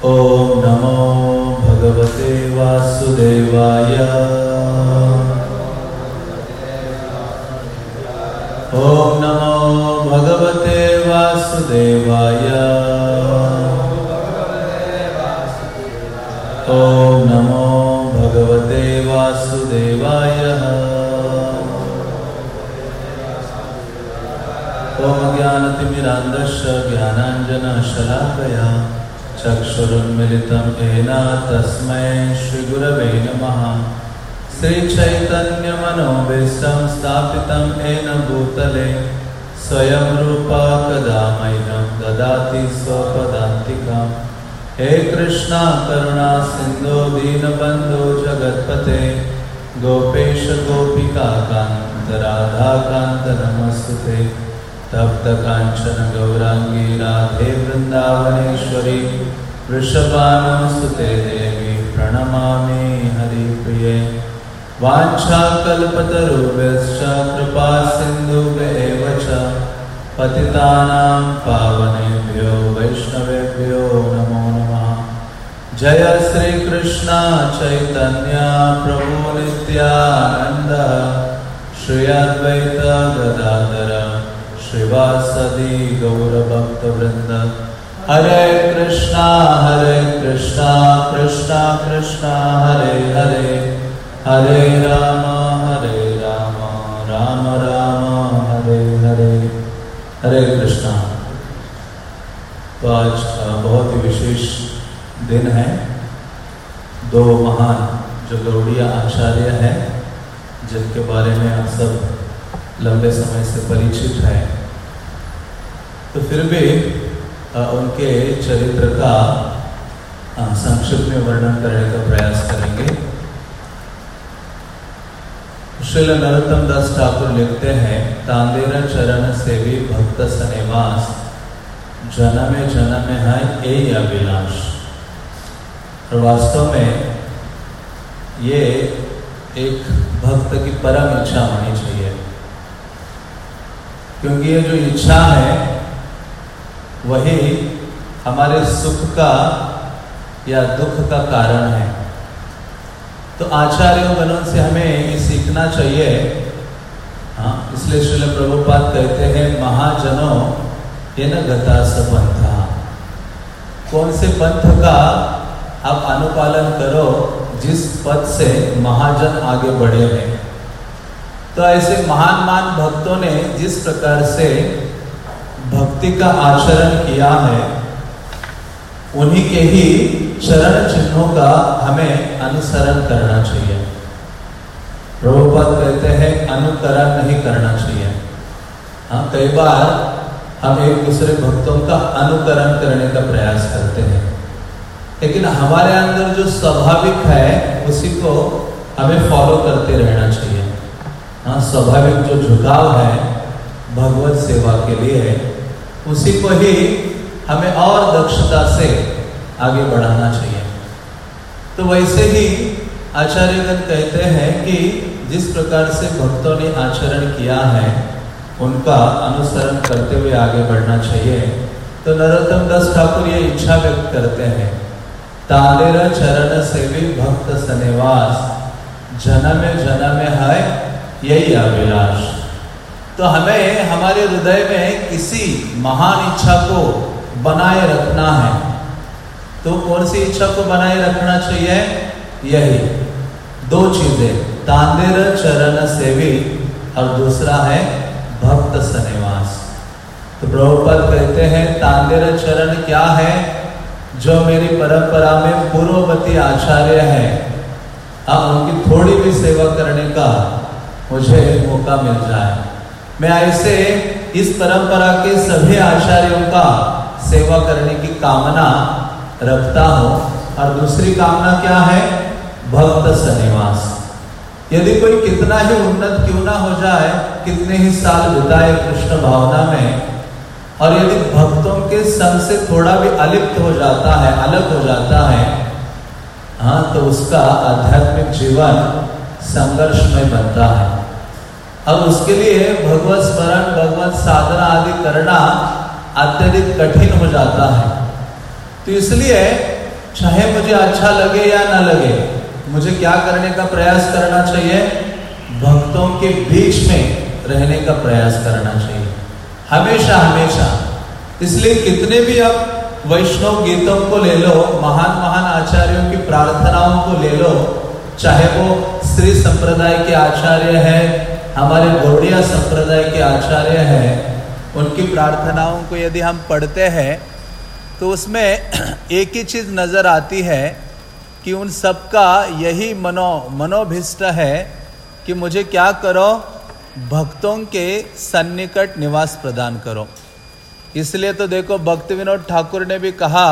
ॐ नमो भगवते वासुदेवाय। ॐ नमो भगवते वासुदेवाय। ॐ नमो भगवते वासुदेवाय। ॐ ज्ञानतिमिरान्धस्य ज्ञानाञ्जनशलाकया। चक्षुरुन्मिलितं येन तस्मै श्रीगुरवे नमः। श्रीचैतन्यमनोभीष्टं स्थापितं येन भूतले स्वयं रूपा कदा मह्यं ददाति स्वपदान्तिकम् हे कृष्णा करुणा सिन्धो दीनबन्धो जगत्पते गोपेश गोपिका कान्त राधा कान्त नमस्तुते तप्त कांचन गौरांगी राधे वृंदावनेश्वरी वृषभानुसुते देवी प्रणमामि हरिप्रिये। वाञ्छाकल्पतरुभ्यश्च कृपा सिन्धुभ्येव च पतितानां पावनेभ्यो वैष्णवेभ्यो नमो नमः। जय श्री कृष्ण चैतन्य प्रभु नित्यानंद श्री अद्वैत गदाधर। श्रीवासदि गौरभक्तवृंद हरे कृष्णा हरे कृष्णा कृष्णा कृष्णा, हरे हरे। हरे राम हरे राम राम राम, हरे हरे। हरे कृष्णा। तो आज का बहुत ही विशेष दिन है। दो महान जो गौड़िया आचार्य हैं, जिनके बारे में आप सब लंबे समय से परिचित हैं। तो फिर भी उनके चरित्र का संक्षिप्त में वर्णन करने का प्रयास करेंगे। श्रील नरोत्तम दास ठाकुर लिखते हैं, तांदेर चरण सेवी भक्त सनिवास जन्म जन्म है यही अभिलाष। और वास्तव में ये एक भक्त की परम इच्छा होनी चाहिए। क्योंकि ये जो इच्छा है वही हमारे सुख का या दुख का कारण है। तो आचार्यों गणों से हमें ये सीखना चाहिए। हाँ इसलिए श्रील प्रभुपाद कहते हैं, महाजनों, ये न गता पंथा। कौन से पंथ का आप अनुपालन करो, जिस पद से महाजन आगे बढ़े हैं। तो ऐसे महान महान भक्तों ने जिस प्रकार से भक्ति का आचरण किया है, उन्हीं के ही चरण चिन्हों का हमें अनुसरण करना चाहिए। प्रभुपद कहते हैं, अनुकरण नहीं करना चाहिए। हाँ कई बार हम एक दूसरे भक्तों का अनुकरण करने का प्रयास करते हैं, लेकिन हमारे अंदर जो स्वाभाविक है, उसी को हमें फॉलो करते रहना चाहिए। हाँ स्वाभाविक जो झुकाव है, भगवत सेवा के लिए उसी को ही हमें और दक्षता से आगे बढ़ाना चाहिए। तो वैसे ही आचार्यगण कहते हैं कि जिस प्रकार से भक्तों ने आचरण किया है, उनका अनुसरण करते हुए आगे बढ़ना चाहिए। तो नरोत्तम दास ठाकुर ये इच्छा व्यक्त करते हैं, तालेर चरण सेवी भक्त सनिवास जन्म जन्म है यही अभिलाष। तो हमें हमारे हृदय में किसी महान इच्छा को बनाए रखना है। तो कौन सी इच्छा को बनाए रखना चाहिए? यही। दो चीज़ें। तांदेर चरण सेवी और दूसरा है भक्त सनिवास तो प्रभुपद कहते हैं तांदेर चरण क्या है? जो मेरी परंपरा में पूर्ववती आचार्य है, अब उनकी थोड़ी भी सेवा करने का मुझे मौका मिल जाए। मैं ऐसे इस परंपरा के सभी आचार्यों का सेवा करने की कामना रखता हूँ। और दूसरी कामना क्या है? भक्त सनिवास यदि कोई कितना ही उन्नत क्यों ना हो जाए, कितने ही साल बिताए कृष्ण भावना में, और यदि भक्तों के संग से थोड़ा भी अलिप्त हो जाता है, अलग हो जाता है हाँ तो उसका आध्यात्मिक जीवन संघर्ष में बनता है। अब उसके लिए भगवत स्मरण, भगवत साधना आदि करना अत्यधिक कठिन हो जाता है। तो इसलिए, चाहे मुझे अच्छा लगे या ना लगे, मुझे क्या करने का प्रयास करना चाहिए? भक्तों के बीच में रहने का प्रयास करना चाहिए। हमेशा हमेशा। इसलिए कितने भी आप वैष्णव गीतों को ले लो, महान महान आचार्यों की प्रार्थनाओं को ले लो, चाहे वो श्री संप्रदाय के आचार्य हैं हमारे गौड़िया संप्रदाय के आचार्य हैं। उनकी प्रार्थनाओं को यदि हम पढ़ते हैं तो उसमें एक ही चीज़ नज़र आती है कि उन सबका यही मनो, मनोभिष्ट है कि मुझे क्या करो, भक्तों के सन्निकट निवास प्रदान करो। इसलिए तो देखो, भक्त विनोद ठाकुर ने भी कहा,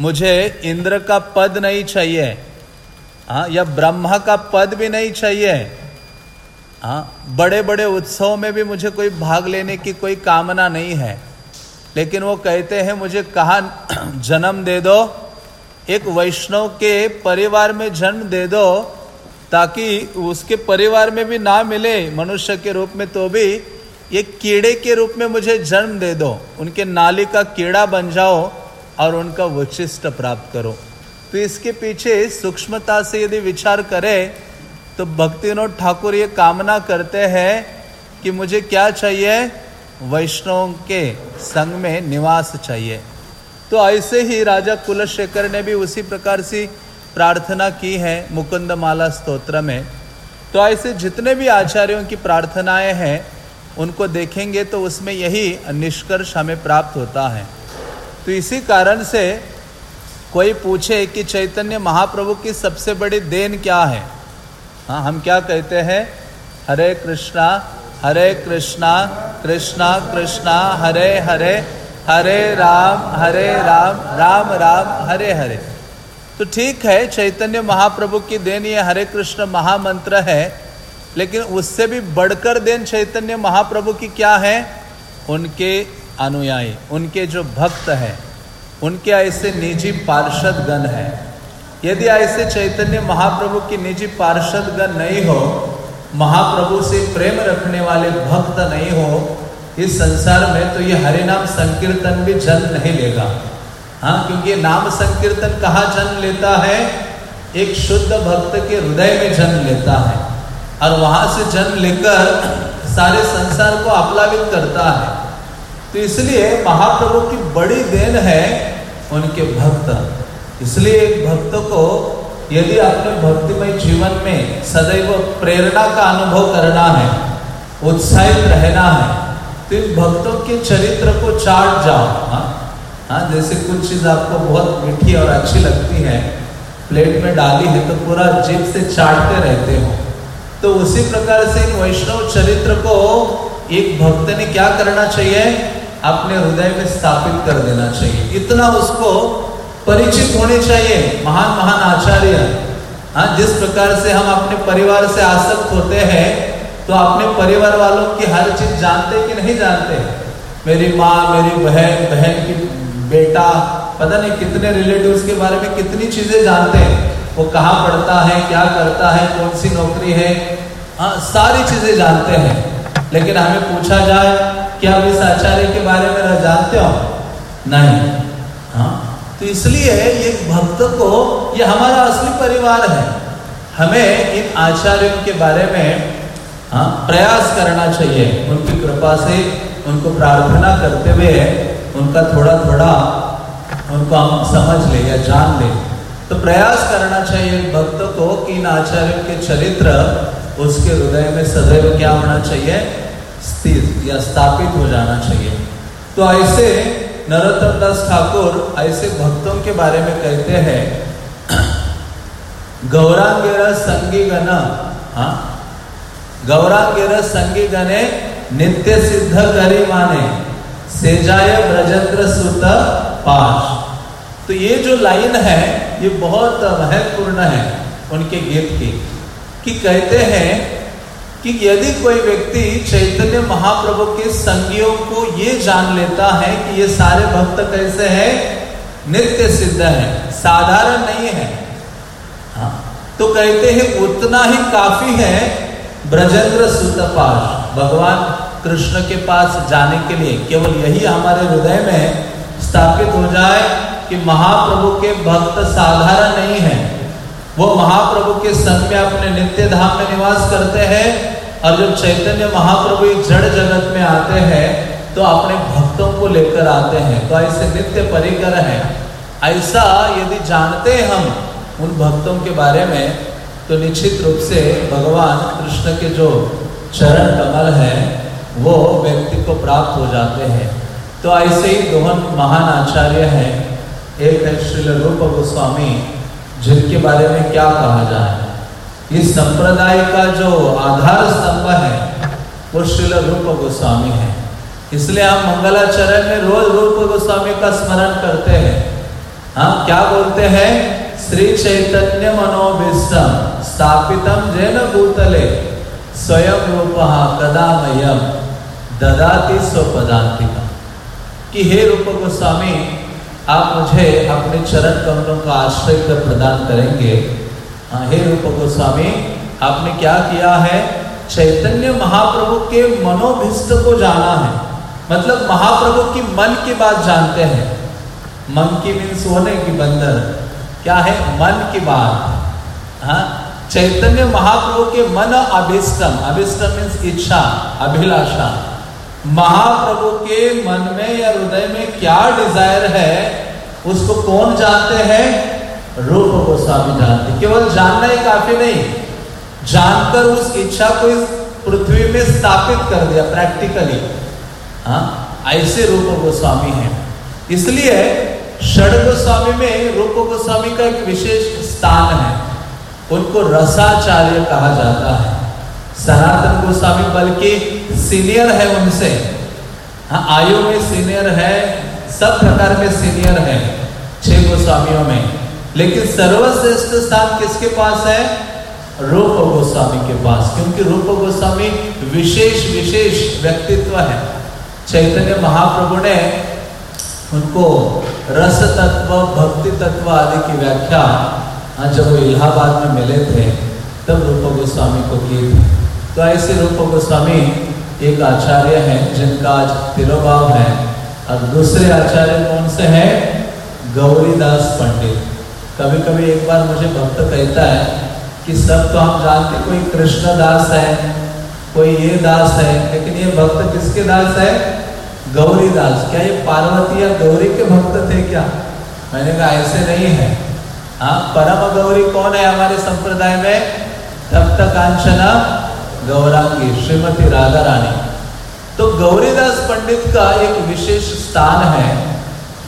मुझे इंद्र का पद नहीं चाहिए। हाँ या ब्रह्मा का पद भी नहीं चाहिए। हाँ बड़े बड़े उत्सव में भी मुझे कोई भाग लेने की कोई कामना नहीं है। लेकिन वो कहते हैं, मुझे कहा, जन्म दे दो, एक वैष्णव के परिवार में जन्म दे दो, ताकि उसके परिवार में भी ना मिले, मनुष्य के रूप में तो भी एक कीड़े के रूप में मुझे जन्म दे दो, उनके नाली का कीड़ा बन जाओ और उनका वशिष्ठ प्राप्त करो। तो इसके पीछे सूक्ष्मता से यदि विचार करें तो भक्तिनोद ठाकुर ये कामना करते हैं कि मुझे क्या चाहिए? वैष्णव के संग में निवास चाहिए। तो ऐसे ही राजा कुलशेखर ने भी उसी प्रकार से प्रार्थना की है मुकुंद माला स्तोत्र में। तो ऐसे जितने भी आचार्यों की प्रार्थनाएँ हैं, उनको देखेंगे तो उसमें यही निष्कर्ष हमें प्राप्त होता है। तो इसी कारण से कोई पूछे कि चैतन्य महाप्रभु की सबसे बड़ी देन क्या है? हाँ हम क्या कहते हैं? हरे कृष्णा हरे कृष्णा कृष्णा कृष्णा, हरे हरे हरे राम हरे राम राम राम, हरे हरे। तो ठीक है, चैतन्य महाप्रभु की देन ये हरे कृष्ण महामंत्र है, लेकिन उससे भी बढ़कर देन चैतन्य महाप्रभु की क्या है? उनके अनुयायी, उनके जो भक्त हैं, उनके ऐसे निजी पार्षद गण है। यदि ऐसे चैतन्य महाप्रभु की निजी पार्षद नहीं हो, महाप्रभु से प्रेम रखने वाले भक्त नहीं हो, इस संसार में तो ये हरे नाम संकीर्तन भी जन्म नहीं लेगा। हाँ क्योंकि नाम संकीर्तन कहा जन्म लेता है? एक शुद्ध भक्त के हृदय में जन्म लेता है। और वहाँ से जन्म लेकर सारे संसार को आप्लावित करता है। तो इसलिए महाप्रभु की बड़ी देन है उनके भक्त। इसलिए एक भक्त को यदि अपने भक्तिमय जीवन में सदैव प्रेरणा का अनुभव करना है, उत्साहित रहना है तो इन भक्तों के चरित्र को चाट जाओ। हाँ हाँ जैसे कुछ चीज़ आपको बहुत मीठी और अच्छी लगती है, प्लेट में डाली है तो पूरा जीप से चाटते रहते हो। तो उसी प्रकार से इन वैष्णव चरित्र को एक भक्त ने क्या करना चाहिए? अपने हृदय में स्थापित कर देना चाहिए। इतना उसको परिचित होने चाहिए, महान महान आचार्य। हाँ जिस प्रकार से हम अपने परिवार से आसक्त होते हैं तो अपने परिवार वालों की हर चीज़ जानते कि नहीं जानते? मेरी माँ, मेरी बहन बहन की बेटा, पता नहीं कितने रिलेटिव्स के बारे में कितनी चीज़ें जानते हैं। वो कहाँ पढ़ता है, क्या करता है कौन सी नौकरी है? हाँ सारी चीज़ें जानते हैं। लेकिन हमें पूछा जाए कि आप इस आचार्य के बारे में जानते हो? नहीं। हाँ? तो इसलिए ये भक्त को ये हमारा असली परिवार है। हमें इन आचार्यों के बारे में हाँ प्रयास करना चाहिए। उनकी कृपा से, उनको प्रार्थना करते हुए, उनका थोड़ा थोड़ा उनको हम समझ ले या जान ले। तो प्रयास करना चाहिए भक्त को कि इन आचार्यों के चरित्र उसके हृदय में सदैव क्या होना चाहिए, स्थिर या स्थापित हो जाना चाहिए। तो ऐसे नरोत्तम दास ठाकुर ऐसे भक्तों के बारे में कहते हैं, गौरांगेर संगी गण हाँ गौरांगेर संगी गणे नित्य सिद्ध करी माने सेजाय ब्रजेंद्र सुत पाश तो ये जो लाइन है, ये बहुत महत्वपूर्ण है उनके गीत की, कि कहते हैं कि यदि कोई व्यक्ति चैतन्य महाप्रभु के संगियों को ये जान लेता है कि ये सारे भक्त कैसे हैं, नित्य सिद्ध है, साधारण नहीं है। हाँ तो कहते हैं, उतना ही काफ़ी है ब्रजेंद्र सुतपाश भगवान कृष्ण के पास जाने के लिए केवल यही हमारे हृदय में स्थापित हो जाए कि महाप्रभु के भक्त साधारण नहीं है। वो महाप्रभु के संग में अपने नित्य धाम में निवास करते हैं और जब चैतन्य महाप्रभु जड़ जगत में आते हैं तो अपने भक्तों को लेकर आते हैं। तो ऐसे नित्य परिकर है। ऐसा यदि जानते हम उन भक्तों के बारे में तो निश्चित रूप से भगवान कृष्ण के जो चरण कमल है, वो व्यक्ति को प्राप्त हो जाते हैं। तो ऐसे ही दोहन महान आचार्य हैं। एक है श्रील रूप गोस्वामी जिनके बारे में क्या कहा जाए? इस संप्रदाय का जो आधार स्तंभ है, वो श्रील रूप गोस्वामी है। इसलिए हम मंगलाचरण में रोज रूप गोस्वामी का स्मरण करते हैं। हाँ क्या बोलते हैं? श्री चैतन्य मनोभिष्टम स्थापितम जैन भूतले, स्वयं रूप कदामयम ददाति स्वपदांतिका कि हे रूप गोस्वामी आप मुझे अपने चरण कमलों का आश्रय कर प्रदान करेंगे। हाँ रूप गोस्वामी, आपने क्या किया है? चैतन्य महाप्रभु के मनोभिष्ट को जाना है। मतलब महाप्रभु की मन की बात जानते हैं। मन की मीन्स होने की बंदर। क्या है? मन की बात। हाँ? चैतन्य महाप्रभु के मन अभिष्टम। अभिष्टम मीन्स इच्छा, अभिलाषा। महाप्रभु के मन में या हृदय में क्या डिज़ायर है, उसको कौन जानते हैं? रूप गोस्वामी जानते। केवल जानना ही काफ़ी नहीं, जानकर उस इच्छा को इस पृथ्वी में स्थापित कर दिया प्रैक्टिकली हाँ ऐसे रूप गोस्वामी है। इसलिए षड गोस्वामी में रूप गोस्वामी का एक विशेष स्थान है। उनको रसाचार्य कहा जाता है। सनातन गोस्वामी बल्कि सीनियर है उनसे। हाँ आयु में सीनियर है, सब प्रकार में सीनियर है, छह गोस्वामियों में। लेकिन सर्वश्रेष्ठ स्थान किसके पास है? रूप गोस्वामी के पास, क्योंकि रूप गोस्वामी विशेष विशेष व्यक्तित्व है। चैतन्य महाप्रभु ने उनको रस तत्व भक्ति तत्व आदि की व्याख्या जब वो इलाहाबाद में मिले थे, तब रूप गोस्वामी को की थी। तो ऐसे रूप गोस्वामी एक आचार्य हैं जिनका आज तिरुभाव है। और दूसरे आचार्य कौन से हैं? गौरीदास पंडित। कभी कभी एक बार मुझे भक्त कहता है कि सब तो हम जानते कोई कृष्णदास है, कोई ये दास है, लेकिन ये भक्त किसके दास है? गौरी दास क्या ये पार्वती या गौरी के भक्त थे क्या? मैंने कहा, ऐसे नहीं है। हाँ परम गौरी कौन है हमारे संप्रदाय में? तप्त कांचना गौरांगी, श्रीमती राधा रानी तो गौरीदास पंडित का एक विशेष स्थान है,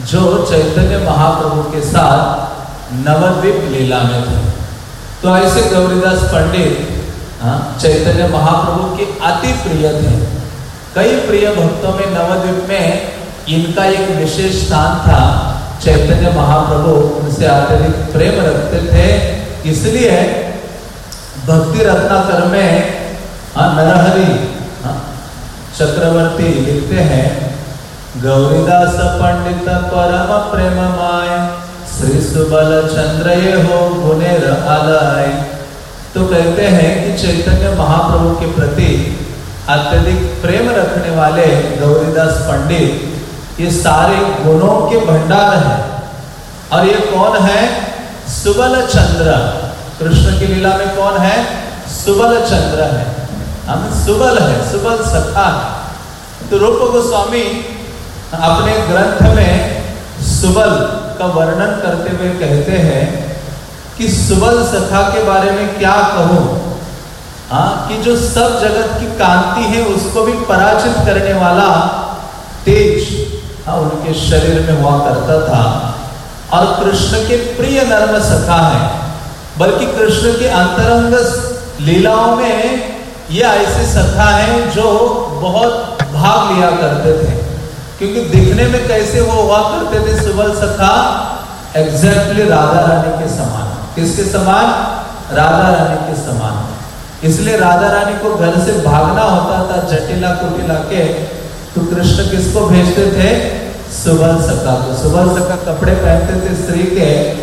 जो चैतन्य महाप्रभु के साथ नवद्वीप लीला में थे। तो ऐसे गौरीदास पंडित हाँ चैतन्य महाप्रभु के अति प्रिय थे। कई प्रिय भक्तों में नवद्वीप में इनका एक विशेष स्थान था। चैतन्य महाप्रभु उनसे अत्यधिक प्रेम रखते थे, इसलिए भक्ति रत्नाकर में हाँ नरहरि। हाँ, चक्रवर्ती लिखते हैं गौरीदास पंडित परम प्रेम माय श्री सुबल चंद्र ये हो गुनेर आलय तो कहते हैं कि चैतन्य महाप्रभु के प्रति अत्यधिक प्रेम रखने वाले गौरीदास पंडित ये सारे गुणों के भंडार हैं। और ये कौन है? सुबल चंद्र। कृष्ण की लीला में कौन है? सुबल चंद्र है। हम सुबल है, सुबल सखा है। तो रूप गोस्वामी अपने ग्रंथ में सुबल का वर्णन करते हुए कहते हैं कि सुबल सखा के बारे में क्या कहूँ? हाँ कि जो सब जगत की कांति है, उसको भी पराजित करने वाला तेज हाँ उनके शरीर में हुआ करता था। और कृष्ण के प्रिय नर्म सखा है, बल्कि कृष्ण के अंतरंग लीलाओं में ये ऐसे सखा है जो बहुत भाग लिया करते थे। क्योंकि दिखने में कैसे वो हुआ करते थे, सुबल सखा एग्जैक्टली राधा रानी के समान। किसके समान? राधा रानी के समान। इसलिए राधा रानी को घर से भागना होता था, जटिला कुटिला के तो कृष्ण किसको भेजते थे? सुबल सखा को। सुबल सखा कपड़े पहनते थे स्त्री के,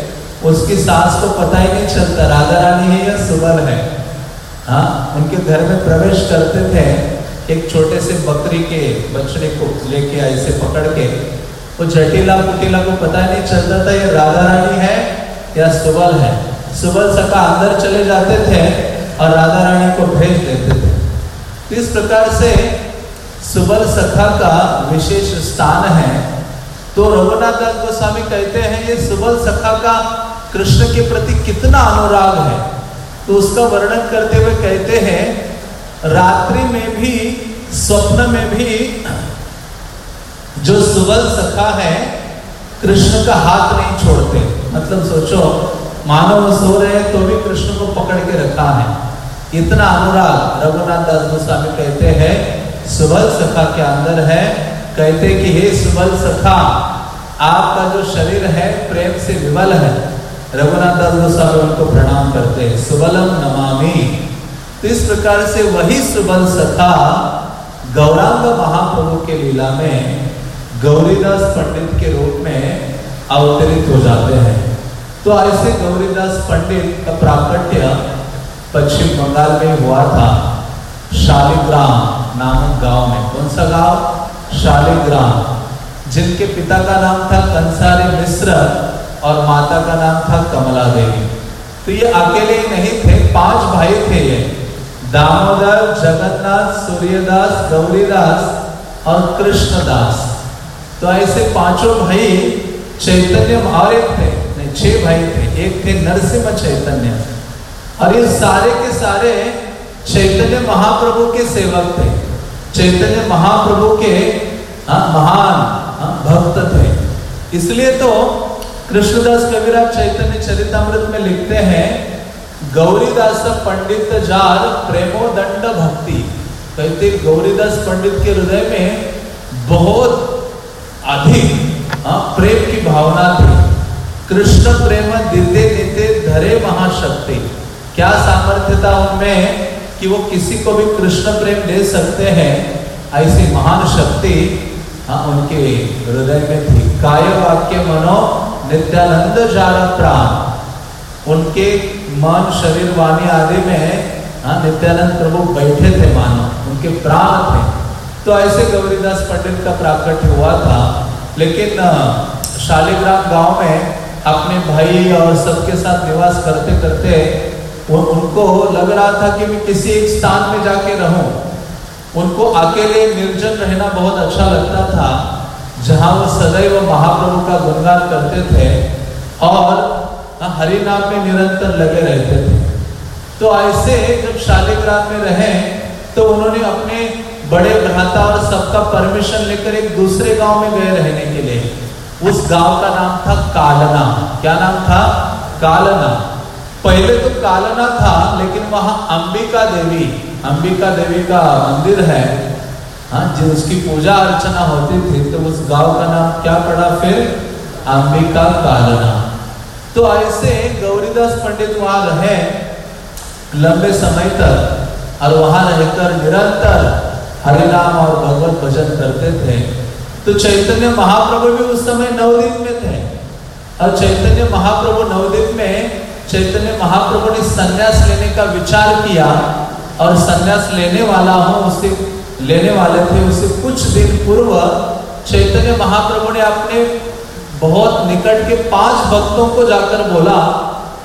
उसकी सास को पता ही नहीं चलता राधा रानी है या सुबल है। हाँ उनके घर में प्रवेश करते थे, एक छोटे से बकरी के, बछड़े को लेके ऐसे पकड़ के। वो जटिला कुटिला को पता नहीं चलता था, ये राधा रानी है या सुबल है। सुबल सका अंदर चले जाते थे और राधा रानी को भेज देते थे। तो इस प्रकार से सुबल सखा का विशेष स्थान है। तो रघुनाथ दास गोस्वामी कहते हैं, ये सुबल सखा का कृष्ण के प्रति कितना अनुराग है। तो उसका वर्णन करते हुए कहते हैं, रात्रि में भी, स्वप्न में भी जो सुबल सखा है, कृष्ण का हाथ नहीं छोड़ते। मतलब सोचो मानव सो रहे हैं तो भी कृष्ण को पकड़ के रखा है। इतना अनुराग, रघुनाथ दास गोस्वामी कहते हैं सुबल सखा के अंदर है। कहते कि, हे सुबल सखा, आपका जो शरीर है, प्रेम से विमल है। रघुनाथ दास गोस्वामी उनको प्रणाम करते हैं। सुबलम नमामि। तो इस प्रकार से वही सुबल सखा गौरांग महाप्रभु के लीला में गौरीदास पंडित के रूप में अवतरित हो जाते हैं। तो ऐसे गौरीदास पंडित का प्राकट्य पश्चिम बंगाल में हुआ था। शालिग्राम नामक गाँव में। कौन सा गाँव? शालिग्राम। जिनके पिता का नाम था कंसारी मिश्र। और माता का नाम था कमला देवी। तो ये अकेले ही नहीं थे पाँच भाई थे ये। दामोदर जगन्नाथ सूर्यदास गौरीदास और कृष्णदास। तो ऐसे पाँचों भाई चैतन्य और एक थे नहीं छह भाई थे। एक थे नरसिंह चैतन्य। और ये सारे के सारे चैतन्य महाप्रभु के सेवक थे। चैतन्य महाप्रभु के हाँ, महान हाँ, भक्त थे। इसलिए तो कृष्णदास कविराज चैतन्य चरितमृत में लिखते हैं गौरीदास पंडित जार प्रेमो दंड भक्ति. कहते गौरीदास पंडित के हृदय में बहुत अधिक हाँ, प्रेम की भावना थी। कृष्ण प्रेम दिते दिते धरे महाशक्ति। क्या सामर्थ्य था उनमें कि वो किसी को भी कृष्ण प्रेम दे सकते हैं? ऐसी महान शक्ति हाँ उनके हृदय में थी। काय वाक्य मनो नित्यानंद जारा प्राण उनके मन शरीर वाणी आदि में हाँ। नित्यानंद प्रभु बैठे थे मानो। उनके प्राण थे। तो ऐसे गौरीदास पंडित का प्राकट्य हुआ था। लेकिन शालिग्राम गाँव में अपने भाई और सबके साथ निवास करते करते उन, उनको लग रहा था कि मैं किसी एक स्थान में जाके रहूँ। उनको अकेले निर्जन रहना बहुत अच्छा लगता था। जहाँ वो सदैव महाप्रभु का गुणगान करते थे और हरि नाम में निरंतर लगे रहते थे। तो ऐसे जब शालिग्राम में रहे तो उन्होंने अपने बड़े भ्राता और सबका परमिशन लेकर एक दूसरे गाँव में गए रहने के लिए। उस गाँव का नाम था कालना। क्या नाम था? कालना। पहले तो कालना था, लेकिन वहाँ अंबिका देवी अंबिका देवी का मंदिर है। हाँ जो उसकी पूजा अर्चना होती थी तो उस गाँव का नाम क्या पड़ा फिर? अंबिका कालना तो ऐसे गौरीदास पंडित वहाँ रहे लंबे समय तक, और वहाँ रहकर निरंतर हरिनाम और भगवत भजन करते थे। तो चैतन्य महाप्रभु भी उस समय नवदीप में थे। और चैतन्य महाप्रभु नवदीप में चैतन्य महाप्रभु ने संन्यास लेने का विचार किया, और संन्यास लेने वाला हूँ उसे लेने वाले थे उसे कुछ दिन पूर्व चैतन्य महाप्रभु ने अपने बहुत निकट के पाँच भक्तों को जाकर बोला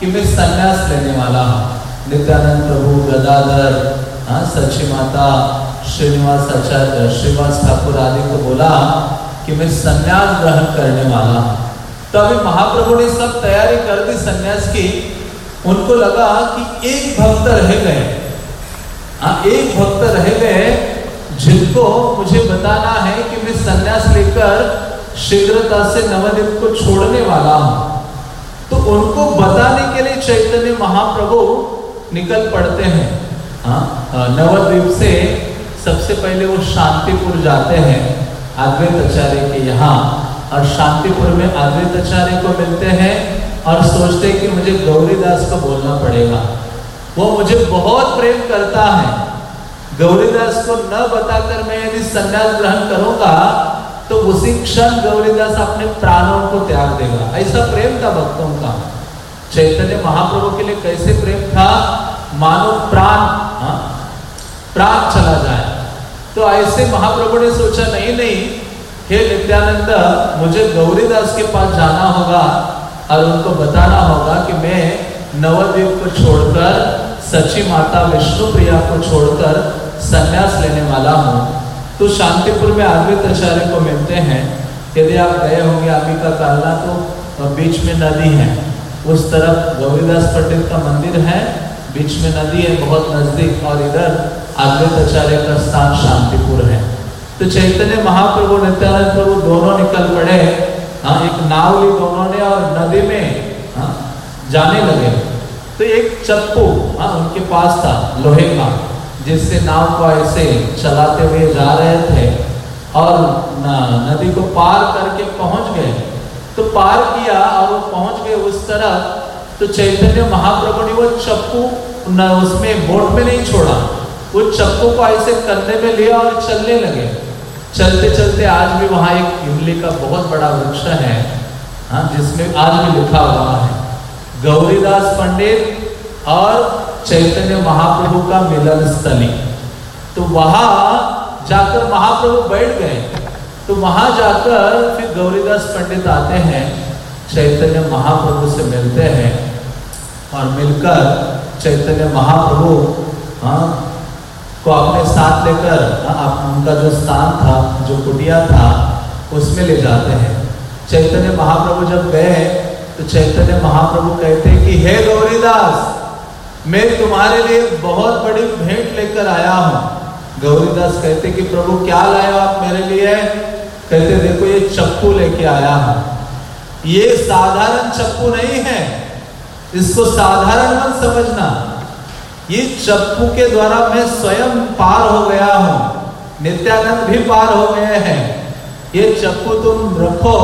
कि मैं संन्यास लेने वाला हूँ। नित्यानंद प्रभु, गदाधर हाँ सची माता, श्रीनिवास आचार्य श्रीवास ठाकुर आदि को बोला कि मैं संन्यास ग्रहण करने वाला तो अभी महाप्रभु ने सब तैयारी कर दी संन्यास की। उनको लगा कि एक भक्त रह गए। हाँ एक भक्त रह गए जिनको मुझे बताना है कि मैं संन्यास लेकर शीघ्रता से नवद्वीप को छोड़ने वाला हूँ। तो उनको बताने के लिए चैतन्य महाप्रभु निकल पड़ते हैं। हाँ नवद्वीप से सबसे पहले वो शांतिपुर जाते हैं अद्वैत आचार्य के यहाँ। और शांतिपुर में अद्वैत आचार्य को मिलते हैं और सोचते कि मुझे गौरीदास को बोलना पड़ेगा। वो मुझे बहुत प्रेम करता है। गौरीदास को न बताकर मैं यदि संन्यास ग्रहण करूँगा तो उसी क्षण गौरीदास अपने प्राणों को त्याग देगा। ऐसा प्रेम था भक्तों का। चैतन्य महाप्रभु के लिए कैसे प्रेम था? मानो प्राण हाँ, प्राण चला जाए। तो ऐसे महाप्रभु ने सोचा नहीं नहीं हे नित्यानंद मुझे गौरीदास के पास जाना होगा और उनको बताना होगा कि मैं नवद्वीप को छोड़कर सची माता विष्णु प्रिया को छोड़कर संन्यास लेने वाला हूँ तो शांतिपुर में आदित्य आचार्य को मिलते हैं। यदि आप गए होंगे अभी का कालना तो बीच में नदी है। उस तरफ़ गौरीदास पंडित का मंदिर है, बीच में नदी है, बहुत नज़दीक, और इधर अद्वैत आचार्य का स्थान शांतिपुर है। तो चैतन्य महाप्रभु, नित्यानंद प्रभु दोनों निकल पड़े। हाँ एक नाव ली दोनों ने और नदी में हाँ जाने लगे। तो एक चप्पू हाँ उनके पास था, लोहे का। जिससे नाव को ऐसे चलाते हुए जा रहे थे और नदी को पार करके पहुँच गए। तो पार किया और वो पहुँच गए उस तरफ़ तो चैतन्य महाप्रभु ने वो चप्पू उसमें बोट में नहीं छोड़ा। वो चप्पू को ऐसे कंधे में लिया और चलने लगे। चलते चलते आज भी वहाँ एक इमली का बहुत बड़ा वृक्ष है हाँ जिसमें आज भी लिखा हुआ है, गौरीदास पंडित और चैतन्य महाप्रभु का मिलन स्थली। तो वहाँ जाकर महाप्रभु बैठ गए। तो वहाँ जाकर फिर गौरीदास पंडित आते हैं चैतन्य महाप्रभु से मिलते हैं और मिलकर चैतन्य महाप्रभु हाँ को अपने साथ लेकर हाँ, उनका जो स्थान था जो कुटिया था उसमें ले जाते हैं। चैतन्य महाप्रभु जब गए तो चैतन्य महाप्रभु कहते हैं कि हे गौरीदास मैं तुम्हारे लिए बहुत बड़ी भेंट लेकर आया हूँ। गौरीदास कहते कि, प्रभु, क्या लाए आप मेरे लिए? कहते, देखो, ये चप्पू लेके आया हूँ। ये साधारण चप्पू नहीं है। इसको साधारण मत समझना। ये चप्पू के द्वारा मैं स्वयं पार हो गया हूँ। नित्यानंद भी पार हो गए हैं। ये चप्पू तुम रखो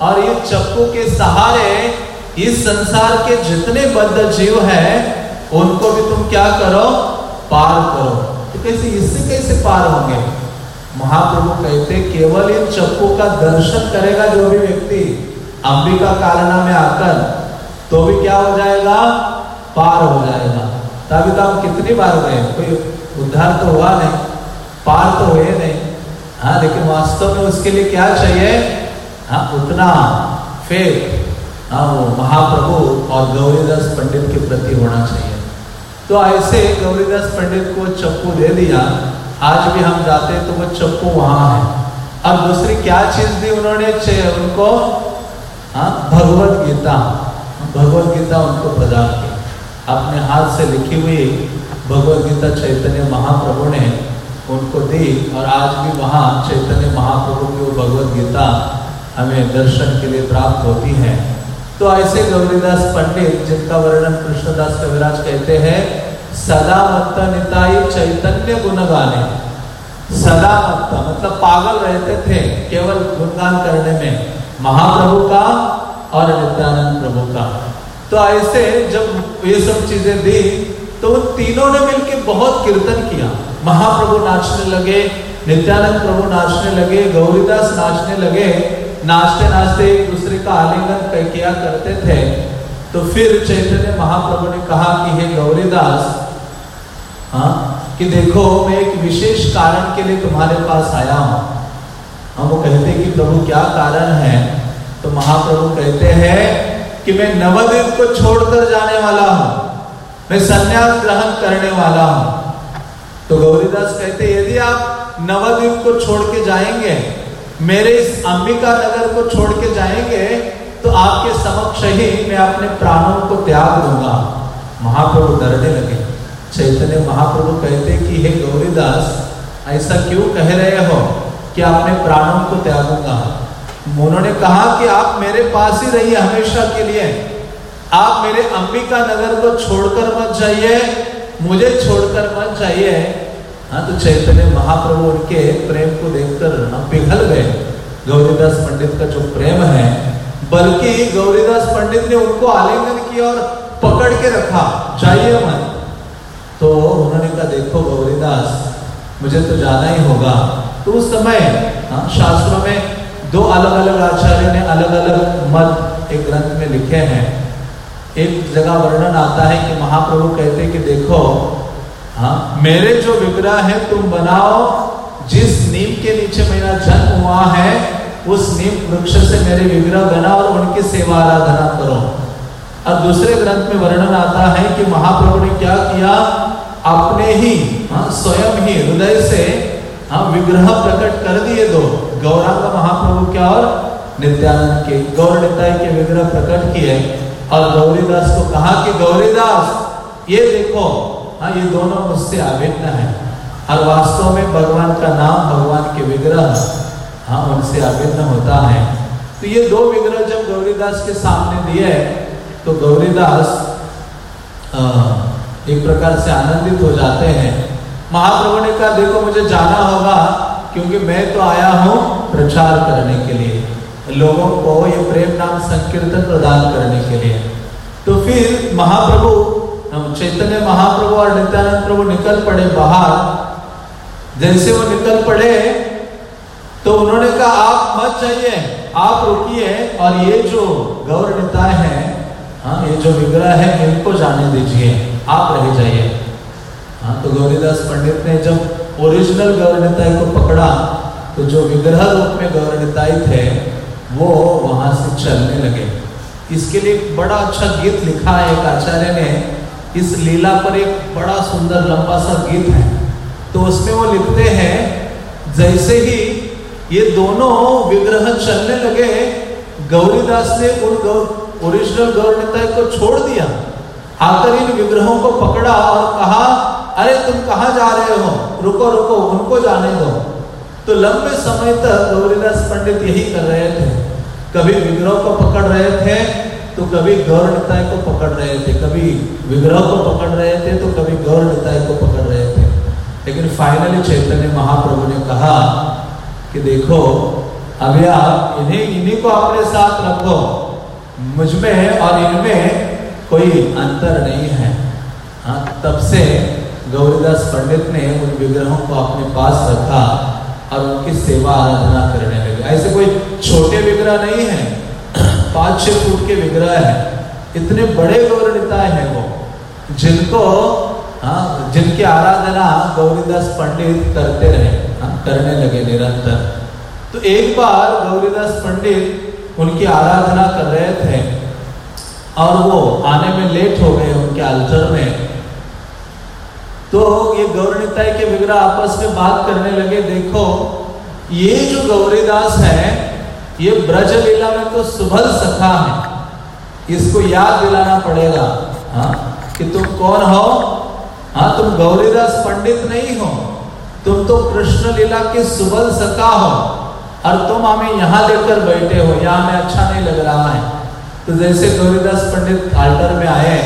और ये चप्पू के सहारे इस संसार के जितने बद्ध जीव हैं उनको भी तुम क्या करो? पार करो। तो कैसे, इससे कैसे पार होंगे? महाप्रभु कहते, केवल इन चप्पू का दर्शन करेगा जो भी व्यक्ति अंबिका कारणा में आकर तो भी क्या हो जाएगा? पार हो जाएगा। तभी तो हम कितनी बार गए? कोई उद्धार तो हुआ नहीं। पार तो हुए नहीं। हाँ लेकिन वास्तव में उसके लिए क्या चाहिए? हाँ उतना। फेथ हाँ महाप्रभु और गौरीदास पंडित के प्रति होना चाहिए। तो ऐसे गौरीदास पंडित को चप्पू दे दिया, आज भी हम जाते तो वो चप्पू वहाँ है। और दूसरी क्या चीज़ दी उन्होंने उनको? हाँ भगवत गीता। भगवत गीता उनको प्रदान की। अपने हाथ से लिखी हुई भगवत गीता चैतन्य महाप्रभु ने उनको दी और आज भी वहाँ चैतन्य महाप्रभु की वो भगवत गीता हमें दर्शन के लिए प्राप्त होती है। तो ऐसे गौरीदास पंडित, जिनका वर्णन कृष्णदास कविराज कहते हैं सदा मत्त निताई चैतन्य गुण गाने सदा मत्त मतलब पागल रहते थे, केवल गुणगान करने में। महाप्रभु का और नित्यानंद प्रभु का। तो ऐसे जब ये सब चीज़ें दी तो उन तीनों ने मिलकर बहुत कीर्तन किया। महाप्रभु नाचने लगे, नित्यानंद प्रभु नाचने लगे, गौरीदास नाचने लगे नाचते नाचते एक दूसरे का आलिंगन किया करते थे। तो फिर चैतन्य महाप्रभु ने कहा कि, हे गौरीदास हाँ कि देखो, मैं एक विशेष कारण के लिए तुम्हारे पास आया हूँ। हम वो कहते कि, प्रभु, क्या कारण है? तो महाप्रभु कहते हैं कि, मैं नवद्वीप को छोड़कर जाने वाला हूँ। मैं संन्यास ग्रहण करने वाला हूँ। तो गौरीदास कहते यदि आप नवद्वीप को छोड़ के जाएँगे मेरे इस अंबिका नगर को छोड़ के जाएँगे तो आपके समक्ष ही मैं अपने प्राणों को त्याग दूँगा। महाप्रभु डरने लगे। चैतन्य महाप्रभु कहते कि, हे गौरीदास, ऐसा क्यों कह रहे हो कि आपने प्राणों को त्यागूँगा? उन्होंने कहा कि, आप मेरे पास ही रहिए हमेशा के लिए। आप मेरे अंबिका नगर को छोड़कर मत जाइए, मुझे छोड़कर मत जाइए। हाँ तो चैतन्य महाप्रभु उनके प्रेम को देखकर हम पिघल गए। गौरीदास पंडित का जो प्रेम है, बल्कि गौरीदास पंडित ने उनको आलिंगन किया और पकड़ के रखा, जाइए मत। तो उन्होंने कहा, देखो गौरीदास, मुझे तो जाना ही होगा। तो उस समय हाँ शास्त्रों में दो अलग अलग आचार्य ने अलग अलग मत एक ग्रंथ में लिखे हैं। एक जगह वर्णन आता है कि महाप्रभु कहते कि, देखो हाँ? मेरे जो विग्रह है तुम बनाओ। जिस नीम के नीचे मेरा जन्म हुआ है उस नीम वृक्ष से मेरे विग्रह बना और उनकी सेवा आराधना करो। और दूसरे ग्रंथ में वर्णन आता है कि महाप्रभु ने क्या किया? अपने ही हाँ, स्वयं ही हृदय से हाँ विग्रह प्रकट कर दिए दो। गौरांग महाप्रभु क्या और? नित्यानंद के गौर निताय के विग्रह प्रकट किए। और गौरीदास को कहा कि गौरीदास ये देखो हाँ ये दोनों मुझसे अभिन्न है। और वास्तव में भगवान का नाम, भगवान के विग्रह हाँ उनसे अभिन्न होता है। तो ये दो विग्रह जब गौरीदास के सामने दिए तो गौरीदास एक प्रकार से आनंदित हो जाते हैं। महाप्रभु ने कहा, देखो, मुझे जाना होगा, क्योंकि मैं तो आया हूँ प्रचार करने के लिए। लोगों को ये प्रेम नाम संकीर्तन प्रदान करने के लिए। तो फिर महाप्रभु चैतन्य महाप्रभु और नित्यानंद प्रभु निकल पड़े बाहर। जैसे वो निकल पड़े तो उन्होंने कहा, आप मत जाइए, आप रुकिए और ये जो गौर निताय है हाँ ये जो विग्रह है, इनको जाने दीजिए। आप रह जाइए। हाँ तो गौरीदास पंडित ने जब ओरिजिनल गौर निताई को पकड़ा तो जो विग्रह रूप में गौर निताई थे, वो वहाँ से चलने लगे। इसके लिए बड़ा अच्छा गीत लिखा है एक आचार्य ने इस लीला पर एक बड़ा सुंदर लंबा सा गीत है। तो उसमें वो लिखते हैं, जैसे ही ये दोनों विग्रह चलने लगे, गौरीदास ने उन ओरिजिनल गौर को छोड़ दिया। आकर इन विग्रहों को पकड़ा और कहा, अरे, तुम कहा जा रहे हो? रुको रुको, उनको जाने दो। तो लंबे समय तक गौरीदास पंडित यही कर रहे थे। कभी विग्रह को पकड़ रहे थे तो कभी गौर निताय को पकड़ रहे थे, कभी विग्रह को पकड़ रहे थे तो कभी गौर निताय को पकड़ रहे थे। लेकिन फाइनली चैतन्य महाप्रभु ने कहा कि देखो, अभी आप इन्हें, इन्हीं को अपने साथ रखो। मुझमें और इनमें कोई अंतर नहीं है। हाँ तब से गौरीदास पंडित ने उन विग्रहों को अपने पास रखा और उनकी सेवा आराधना करने लगे। ऐसे कोई छोटे विग्रह नहीं है। पाँच छह फुट के विग्रह है। इतने बड़े गौरणिताएँ हैं वो। जिनको हाँ जिनकी आराधना गौरीदास पंडित करते रहे। हाँ, करने लगे निरंतर। तो एक बार गौरीदास पंडित उनकी आराधना कर रहे थे और वो आने में लेट हो गए उनके अल्टर में। तो ये गौरनिताई के विग्रह आपस में बात करने लगे देखो ये जो गौरीदास है ये ब्रज लीला में तो सुभल सखा है। इसको याद दिलाना पड़ेगा। हाँ कि तुम कौन हो? हाँ तुम गौरीदास पंडित नहीं हो। तुम तो कृष्ण लीला के सुबल सखा हो। और तुम हमें यहाँ लेकर बैठे हो। यहाँ हमें अच्छा नहीं लग रहा है। तो जैसे गौरीदास पंडित आल्टर में आए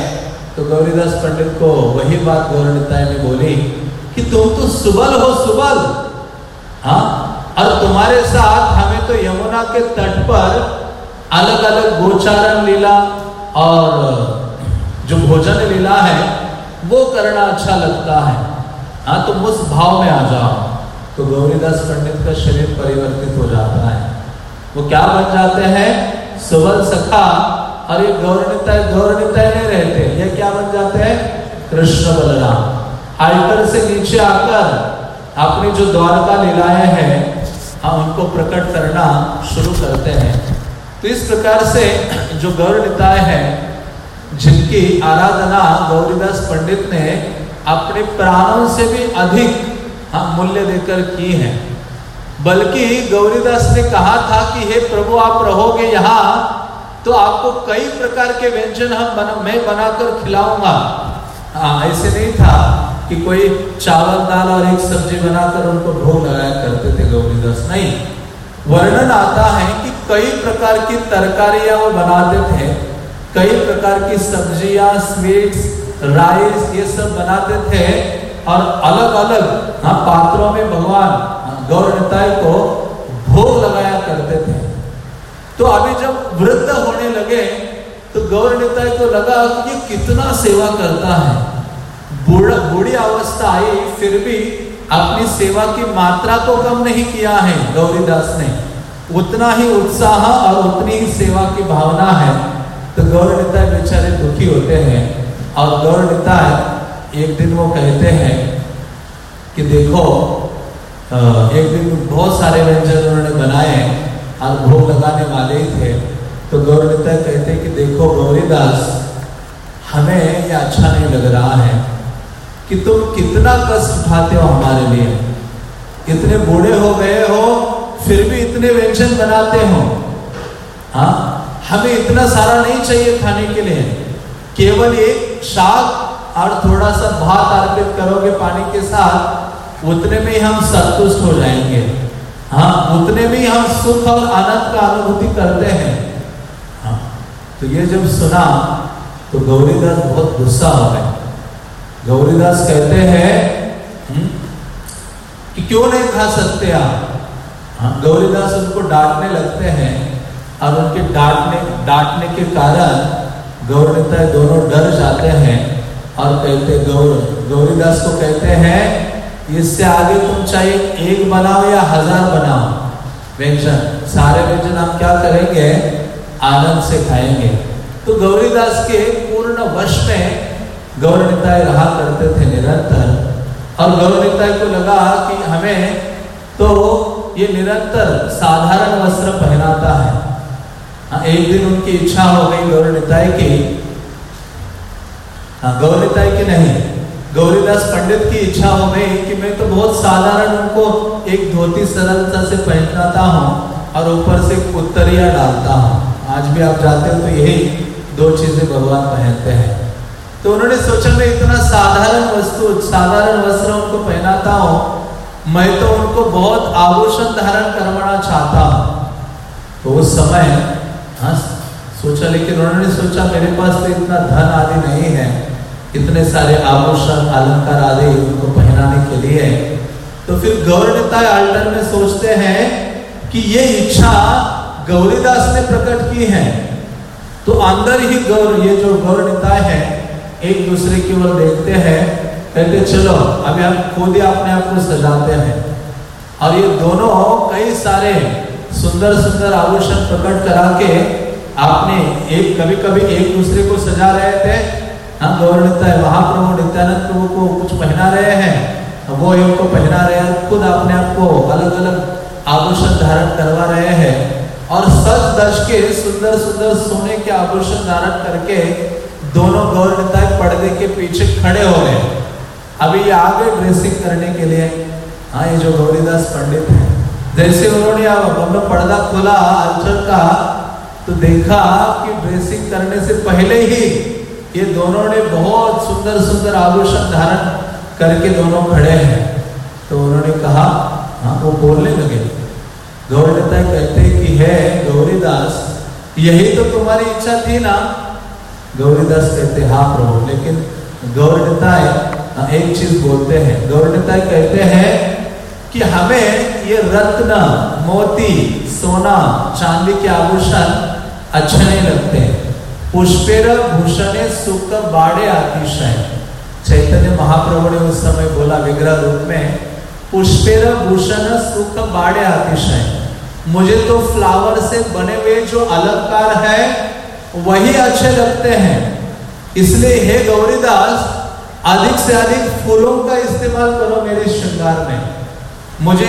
तो गौरीदास पंडित को वही बात गौरताय ने बोली, कि तुम तो सुबल हो सुबल। हाँ और तुम्हारे साथ हमें तो यमुना के तट पर अलग अलग गोचारण लीला और जो भोजन लीला है, वो करना अच्छा लगता है। हाँ तुम उस भाव में आ जाओ तो गौरीदास पंडित का शरीर परिवर्तित हो जाता है। वो क्या बन जाते हैं? सुबल सखा और ये गौरणिताय गौरणिताय नहीं रहते, ये क्या बन जाते हैं? कृष्ण बलराम। आयकर से नीचे आकर अपनी जो द्वारका लीलाएँ हैं हम उनको प्रकट करना शुरू करते हैं। तो इस प्रकार से जो गौर हैं, जिनकी आराधना गौरीदास पंडित ने अपने प्राणों से भी अधिक हम मूल्य देकर की है। बल्कि गौरीदास ने कहा था कि, हे प्रभु, आप रहोगे यहाँ तो आपको कई प्रकार के व्यंजन हम बना, मैं बनाकर खिलाऊँगा। हाँ ऐसे नहीं था। कि कोई चावल, दाल और एक सब्ज़ी बनाकर उनको भोग लगाया करते थे गौरीदास नहीं। वर्णन आता है कि कई प्रकार की तरकारियाँ वो बनाते थे। कई प्रकार की सब्ज़ियाँ स्वीट्स राइस ये सब बनाते थे। और अलग अलग हाँ पात्रों में भगवान गौर को भोग लगाया करते थे। तो अभी जब वृद्ध होने लगे तो गौर नेता को लगा कि कितना सेवा करता है। बूढ़ा अवस्था आई, फिर भी अपनी सेवा की मात्रा को कम नहीं किया है, गौरीदास ने। उतना ही उत्साह और उतनी ही सेवा की भावना है। तो गौरविता बेचारे दुखी होते हैं। और गौरविता एक दिन वो कहते हैं कि देखो एक दिन बहुत सारे व्यंजन उन्होंने बनाए और भोग लगाने वाले ही थे। तो गौरवता कहते कि देखो गौरीदास, हमें ये अच्छा नहीं लग रहा है। कि तुम कितना कष्ट उठाते हो हमारे लिए? इतने बूढ़े हो गए हो, फिर भी इतने व्यंजन बनाते हो? हाँ? हमें इतना सारा नहीं चाहिए खाने के लिए। केवल एक शाक और थोड़ा सा भात अर्पित करोगे पानी के साथ, उतने में ही हम संतुष्ट हो जाएँगे। हाँ? उतने में ही हम सुख और आनंद का अनुभूति करते हैं। हाँ? तो ये जब सुना तो गौरीदास बहुत गुस्सा हो गए। गौरीदास कहते हैं हम्म, कि क्यों नहीं खा सकते आप? हाँ गौरीदास उनको डांटने लगते हैं। और उनके डांटने डांटने के कारण गौरता दोनों डर जाते हैं और कहते गौर गौरीदास को कहते हैं इससे आगे तुम चाहे एक बनाओ या हज़ार बनाओ। व्यंजन सारे व्यंजन आप क्या करेंगे? आनंद से खाएँगे। तो गौरीदास के पूर्ण वश में गौरनिताय रहा करते थे निरंतर। और गौरनिताय को लगा कि हमें तो ये निरंतर साधारण वस्त्र पहनाता है। हाँ, एक दिन उनकी इच्छा हो गई गौरनिताय की। हाँ की नहीं गौरीदास पंडित की इच्छा हो गई कि मैं तो बहुत साधारण उनको एक धोती सरलता से पहनाता हूँ और ऊपर से उत्तरिया डालता हूँ। आज भी आप जाते हो तो यही दो चीज़ें भगवान पहनते हैं। तो उन्होंने सोचा, मैं इतना साधारण वस्तु, साधारण वस्त्र उनको पहनाता हूँ, मैं तो उनको बहुत आभूषण धारण करवाना चाहता हूँ। तो उस समय हाँ सोचा, लेकिन उन्होंने सोचा, मेरे पास तो इतना धन आदि नहीं है, इतने सारे आभूषण, अलंकार आदि उनको पहनाने के लिए। तो फिर गौरता आल्टर में सोचते हैं कि ये इच्छा गौरीदास ने प्रकट की है। तो अंदर ही गौर, ये जो गौर निताय है एक दूसरे की ओर देखते हैं, कहते, चलो, अभी हम खुद ही अपने आप को सजाते हैं। और ये दोनों कई सारे सुंदर सुंदर आभूषण प्रकट करा के आपने एक कभी कभी एक दूसरे को सजा रहे थे। हम गौर नित्य, महाप्रभु नित्यानंद प्रभु को कुछ पहना रहे हैं वो इनको पहना रहे हैं, खुद अपने आप को अलग अलग आभूषण धारण करवा रहे हैं। और सच दश के सुंदर सुंदर सोने के आभूषण धारण करके दोनों गौर निताय पर्दे के पीछे खड़े हो गए। अभी ये आगे ड्रेसिंग करने के लिए हाँ ये जो गौरीदास पंडित है, जैसे उन्होंने अपना पर्दा खोला अंचल का तो देखा कि ड्रेसिंग करने से पहले ही ये दोनों ने बहुत सुंदर सुंदर आभूषण धारण करके दोनों खड़े हैं। तो उन्होंने कहा हाँ वो बोलने लगे। गौरीता कहते कि है गौरीदास, यही तो तुम्हारी इच्छा थी ना? गौरीदास कहते हाँ प्रभु लेकिन गौरताय हाँ, एक चीज़ बोलते हैं गौरताय कहते हैं कि हमें ये रत्न मोती सोना चांदी के आभूषण अच्छे नहीं लगते पुष्पेर भूषण सुख बाड़े अतिशय चैतन्य महाप्रभु ने उस समय बोला विग्रह रूप में पुष्पेर भूषण सुख बाड़े अतिशय मुझे तो फ्लावर से बने हुए जो अलंकार है वही अच्छे लगते हैं। इसलिए हे गौरीदास, अधिक से अधिक फूलों का इस्तेमाल करो मेरे श्रृंगार में। मुझे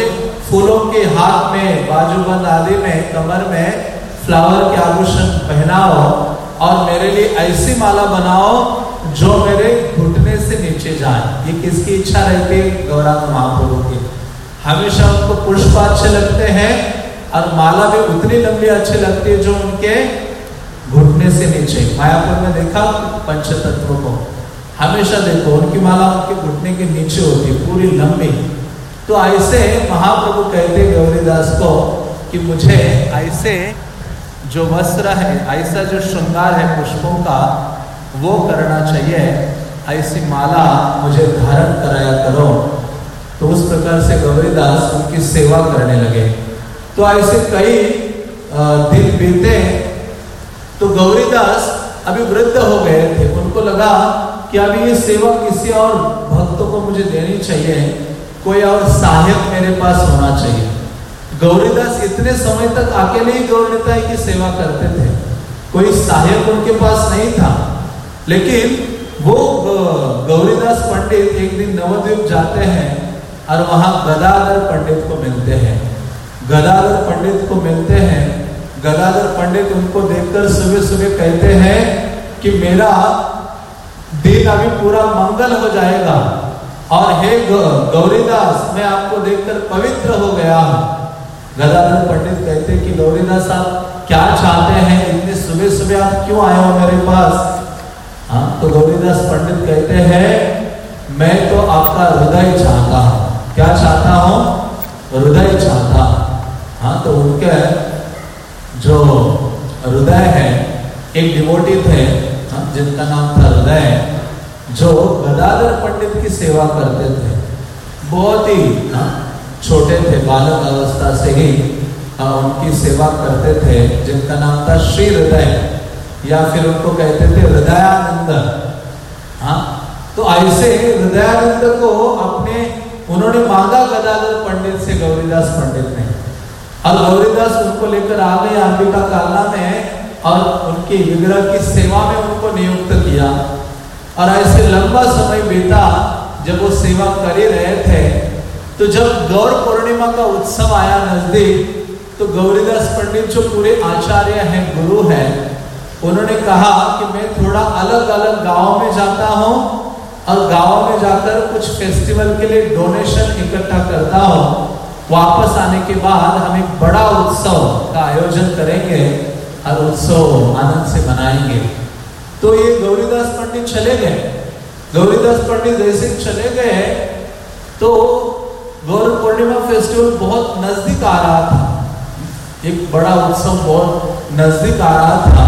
फूलों के हाथ में बाजूबंद आदि में, कमर में फ्लावर के आभूषण पहनाओ और मेरे लिए ऐसी माला बनाओ जो मेरे घुटने से नीचे जाए। ये किसकी इच्छा रहती है? गौरांग महाप्रभु की। हमेशा उनको पुष्प अच्छे लगते हैं और माला भी उतनी लंबी अच्छी लगती है जो उनके घुटने से नीचे। मायापुर में देखा पंच तत्व को। हमेशा देखो, उनकी माला उनके घुटने के नीचे होती, पूरी लंबी। तो ऐसे महाप्रभु कहते गौरीदास को, कि मुझे ऐसे जो वस्त्र है, ऐसा जो श्रृंगार है पुष्पों का, वो करना चाहिए। ऐसी माला मुझे धारण कराया करो। तो उस प्रकार से गौरीदास उनकी सेवा करने लगे। तो ऐसे कई दिन बीते तो गौरीदास अभी वृद्ध हो गए थे। उनको लगा कि अभी ये सेवा किसी और भक्तों को मुझे देनी चाहिए। कोई और सहायक मेरे पास होना चाहिए। गौरीदास इतने समय तक अकेले ही गौरताई की सेवा करते थे। कोई सहायक उनके पास नहीं था। लेकिन वो गौरीदास पंडित एक दिन नवद्वीप जाते हैं और वहाँ गदाधर पंडित को मिलते हैं। गदाधर पंडित को मिलते हैं गदाधर पंडित उनको देखकर सुबह सुबह कहते हैं कि मेरा दिन अभी पूरा मंगल हो जाएगा। और हे गौरीदास, मैं आपको देखकर पवित्र हो गया गदाधर पंडित कहते कि गौरीदास, आप क्या चाहते हैं? इतने सुबह सुबह आप क्यों आए हो मेरे पास? हाँ तो गौरीदास पंडित कहते हैं, मैं तो आपका हृदय चाहता हूँ। क्या चाहता हूँ? हृदय चाहता। हाँ तो उनके जो हृदय है एक डिवोटी थे हाँ, जिनका नाम था हृदय जो गदाधर पंडित की सेवा करते थे। बहुत ही हाँ, छोटे थे बालक अवस्था से ही हाँ, उनकी सेवा करते थे जिनका नाम था श्री हृदय या फिर उनको कहते थे हृदयानंद। तो ऐसे हृदयानंद को अपने उन्होंने मांगा गदाधर पंडित से गौरीदास पंडित ने। और गौरीदास उनको लेकर आ गए अंबिका कालना में और उनके विग्रह की सेवा में उनको नियुक्त किया। और ऐसे लंबा समय बीता जब वो सेवा कर ही रहे थे। तो जब गौर पूर्णिमा का उत्सव आया नज़दीक तो गौरीदास पंडित जो पूरे आचार्य हैं, गुरु हैं, उन्होंने कहा कि मैं थोड़ा अलग अलग गाँव में जाता हूँ और गाँव में जाकर कुछ फेस्टिवल के लिए डोनेशन इकट्ठा करता हूँ। वापस आने के बाद हम एक बड़ा उत्सव का आयोजन करेंगे। और उत्सव आनंद से मनाएँगे। तो ये गौरीदास पंडित चले गए। गौरीदास पंडित जैसे चले गए। तो गौर पूर्णिमा फेस्टिवल बहुत नज़दीक आ रहा था। एक बड़ा उत्सव बहुत नज़दीक आ रहा था।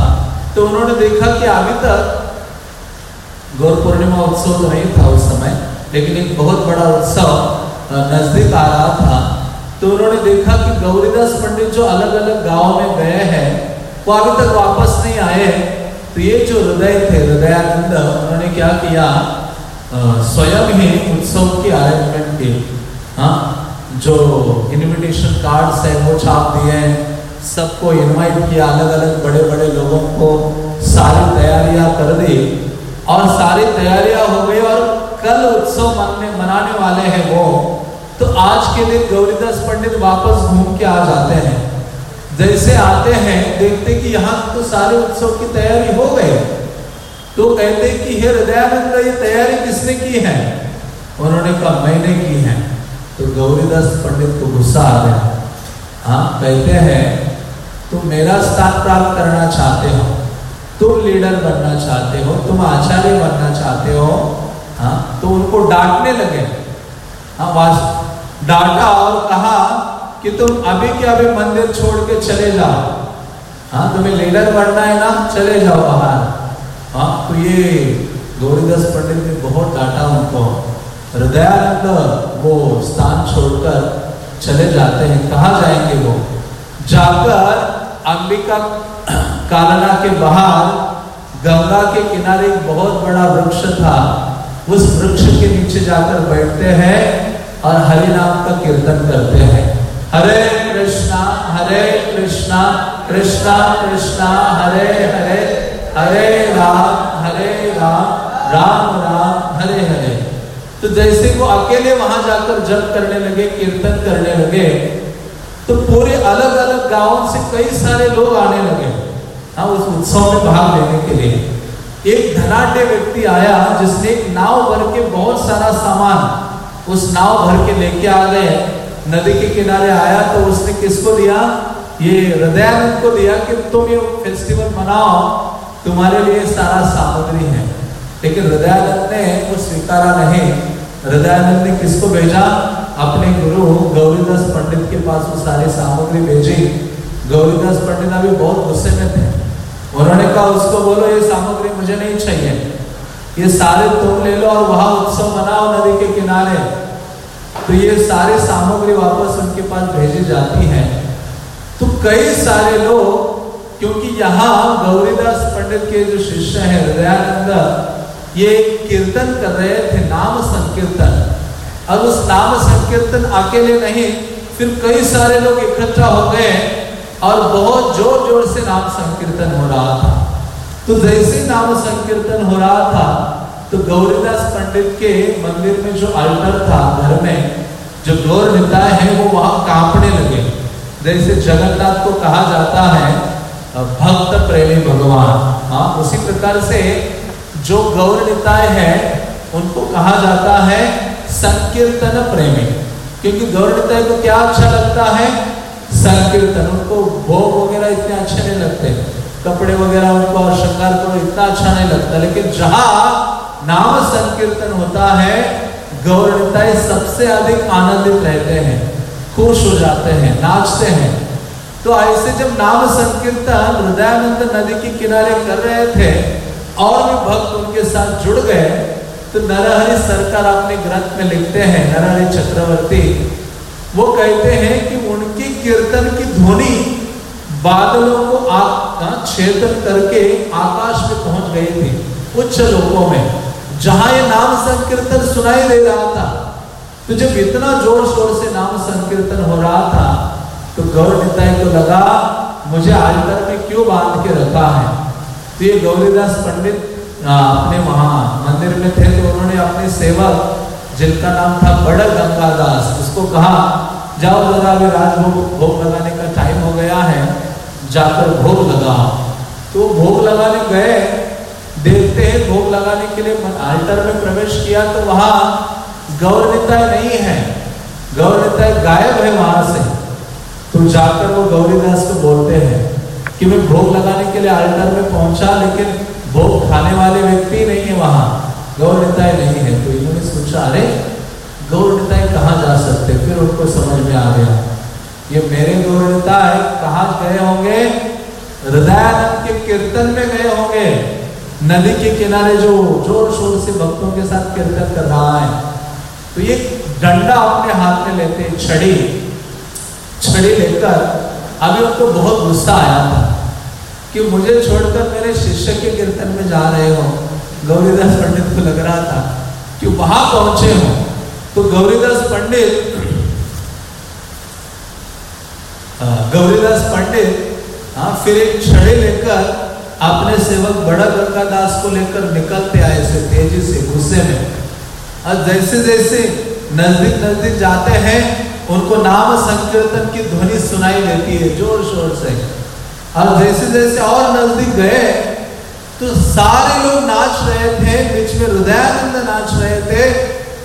तो उन्होंने देखा कि अभी तक गौर पूर्णिमा उत्सव तो नहीं था उस समय, लेकिन एक बहुत बड़ा उत्सव नज़दीक आ रहा था। तो उन्होंने देखा कि गौरीदास पंडित जो अलग अलग गाँव में गए हैं, वो अभी तक वापस नहीं आए तो ये जो हृदय थे, हृदयानंद, उन्होंने क्या किया? स्वयं ही उत्सव की अरेंजमेंट की। हाँ जो इनविटेशन कार्ड्स है, वो छाप दिए हैं। सबको इनवाइट किया अलग अलग बड़े बड़े लोगों को सारी तैयारियाँ कर दी। और सारी तैयारियाँ हो गई और कल उत्सव मनने, मनाने वाले हैं वो। तो आज के दिन गौरीदास पंडित वापस घूम के आ जाते हैं। जैसे आते हैं, देखते कि यहाँ तो सारे उत्सव की तैयारी हो गई। तो कहते कि, हे हृदयानंद, ये तैयारी किसने की है? उन्होंने कहा, मैंने की है। तो गौरीदास पंडित को गुस्सा आ गया। हाँ कहते हैं, तुम मेरा स्थान प्राप्त करना चाहते हो। तुम लीडर बनना चाहते हो। तुम आचार्य बनना चाहते हो। हाँ तो उनको डांटने लगे। हाँ डांटा और कहा कि तुम अभी के अभी मंदिर छोड़ के चले जाओ। हाँ तुम्हें लीडर बनना है ना, चले जाओ बाहर हाँ तो ये गौरीदास पंडित ने बहुत डांटा उनको। हृदयानंद वो स्थान छोड़कर चले जाते हैं। कहा जाएँगे वो? जाकर अंबिका कालना के बाहर, गंगा के किनारे एक बहुत बड़ा वृक्ष था। उस वृक्ष के नीचे जाकर बैठते हैं। और हरि नाम का कीर्तन करते हैं। हरे कृष्णा हरे कृष्णा कृष्णा कृष्णा, हरे हरे हरे राम हरे राम राम राम, हरे हरे। तो जैसे वो अकेले वहाँ जाकर जप करने लगे, कीर्तन करने लगे तो पूरे अलग अलग गाँवों से कई सारे लोग आने लगे हाँ उस उत्सव में भाग लेने के लिए। एक धनाढ़ व्यक्ति आया जिसने नाव भर के बहुत सारा सामान उस नाव भर के लेके आ गए। नदी के किनारे आया तो उसने किसको दिया? ये हृदयानंद को दिया कि तुम ये फेस्टिवल मनाओ। तुम्हारे लिए सारा सामग्री है। लेकिन हृदयानंद ने वो स्वीकारा नहीं। हृदयानंद ने किसको भेजा? अपने गुरु गौरीदास पंडित के पास वो सारी सामग्री भेजी। गौरीदास पंडित अभी बहुत गुस्से में थे। उन्होंने कहा, उसको बोलो, ये सामग्री मुझे नहीं चाहिए। ये सारे तुम ले लो और वहाँ उत्सव मनाओ नदी के किनारे। तो ये सारे सामग्री वापस उनके पास भेजी जाती है। तो कई सारे लोग, क्योंकि यहाँ गौरीदास पंडित के जो शिष्य है, हृदयानंद, ये कीर्तन कर रहे थे, नाम संकीर्तन। अब उस नाम संकीर्तन अकेले नहीं, फिर कई सारे लोग इकट्ठा हो गए और बहुत ज़ोर ज़ोर से नाम संकीर्तन हो रहा था। तो जैसे नाम संकीर्तन हो रहा था तो गौरीदास पंडित के मंदिर में जो अल्टर था घर में, जो गौर निताय है, वो वहाँ कांपने लगे। जैसे जगन्नाथ को कहा जाता है, भक्त प्रेमी भगवान। हाँ उसी प्रकार से जो गौर निताय है, उनको कहा जाता है संकीर्तन प्रेमी। क्योंकि गौर निताय को क्या अच्छा लगता है? संकीर्तन। उनको भोग वगैरह इतने अच्छे नहीं लगते। कपड़े वगैरह उनको और श्रृंगार को इतना अच्छा नहीं लगता। लेकिन जहाँ नाम संकीर्तन होता है गौर सबसे अधिक आनंदित रहते हैं, खुश हो जाते हैं, नाचते हैं। तो ऐसे जब नाम संकीर्तन हृदयानंद नदी के किनारे कर रहे थे और भी भक्त उनके साथ जुड़ गए तो नरहरि सरकार अपने ग्रंथ में लिखते हैं, नरहरि चक्रवर्ती। वो कहते हैं कि उनकी कीर्तन की ध्वनि बादलों को छेदन करके आकाश में पहुँच गई थी, उच्च लोगों में, जहाँ ये नाम संकीर्तन सुनाई दे रहा था। तो जब इतना ज़ोर शोर से नाम संकीर्तन हो रहा था तो गौर को लगा, मुझे आज तक में क्यों बाँध के रखा है? तो ये गौरीदास पंडित अपने वहाँ मंदिर में थे तो उन्होंने अपने सेवक, जिनका नाम था बड़ा गंगादास, उसको कहा, जाओ जरा अभी राजभोग, भोग लगाने का टाइम हो गया है जाकर भोग लगा। तो भोग लगाने गए, देखते हैं भोग लगाने के लिए आल्टर में प्रवेश किया तो वहाँ गौर निताय नहीं है। गौर निताय गायब है वहाँ से। तो जाकर वो गौरीदास को बोलते हैं कि मैं भोग लगाने के लिए आल्टर में पहुँचा, लेकिन भोग खाने वाले व्यक्ति नहीं है वहाँ। गौर नहीं है। तो इन्होंने सोचा, अरे गौर निताय कहाँ जा सकते? फिर उनको समझ में आ गया। ये मेरे गौर है, कहाँ गए होंगे? हृदयानंद के कीर्तन में गए होंगे। नदी के किनारे जो ज़ोर शोर से भक्तों के साथ कीर्तन कर रहा है। तो ये डंडा अपने हाथ में लेते छड़ी। छड़ी लेकर अभी उनको बहुत गुस्सा आया था कि मुझे छोड़कर मेरे शिष्य के कीर्तन में जा रहे हो। गौरीदास पंडित को लग रहा था कि वहाँ पहुँचे हो। तो गौरीदास पंडित गौरीदास पंडित हाँ फिर एक छड़े लेकर अपने सेवक बड़ा गंगा दास को लेकर निकलते आए से तेज़ी से गुस्से में। और जैसे जैसे नज़दीक नज़दीक जाते हैं, उनको नाम संकीर्तन की ध्वनि सुनाई देती है, ज़ोर शोर से। और जैसे जैसे और नज़दीक गए तो सारे लोग नाच रहे थे, बीच में हृदयानंद नाच रहे थे,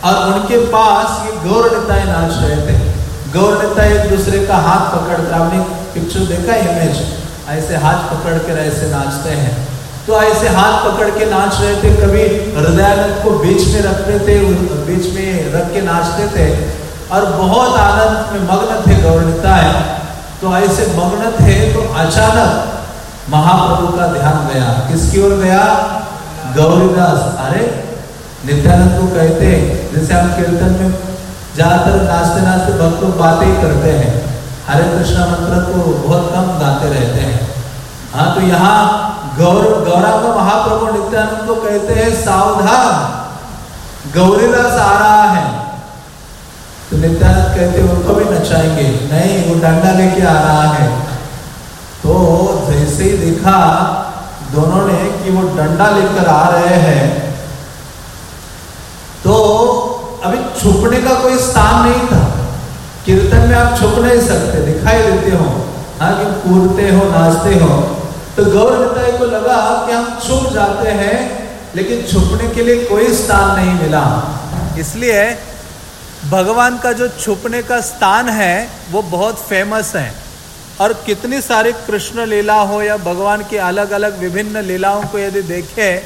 और उनके पास ये गौर नेताएँ नाच रहे थे। गौर नेता एक दूसरे का हाथ पकड़ कर आपने पिक्चर देखा इमेज ऐसे हाथ पकड़ कर ऐसे नाचते हैं। तो ऐसे हाथ पकड़ के नाच रहे थे, कभी हृदयानंद को बीच में रखते थे, बीच में रख के नाचते थे और बहुत आनंद में मग्न थे गौरणता है। तो ऐसे मग्न थे तो अचानक महाप्रभु का ध्यान गया। किसकी ओर गया? गौरीदास। अरे, नित्यानंद को कहते जैसे हम कीर्तन में ज़्यादातर नाचते नाचते भक्त लोग बातें ही करते हैं। हरे कृष्णा मंत्र को बहुत कम गाते रहते हैं। हाँ तो यहाँ गौर गौरव महाप्रभु नित्यानंद को कहते हैं, सावधान, गौरीदास आ रहा है। तो नित्यानंद कहते उनको भी नचाएँगे। नहीं, वो डंडा लेके आ रहा है। तो जैसे ही देखा दोनों ने कि वो डंडा लेकर आ रहे हैं तो अभी छुपने का कोई स्थान नहीं था। कीर्तन में आप छुप नहीं सकते, दिखाई देते हो हाँ कूदते हो, नाचते हो। तो गौर निताय को लगा कि हम छुप जाते हैं, लेकिन छुपने के लिए कोई स्थान नहीं मिला। इसलिए भगवान का जो छुपने का स्थान है, वो बहुत फ़ेमस है। और कितनी सारी कृष्ण लीला हो या भगवान की अलग अलग विभिन्न लीलाओं को यदि देखें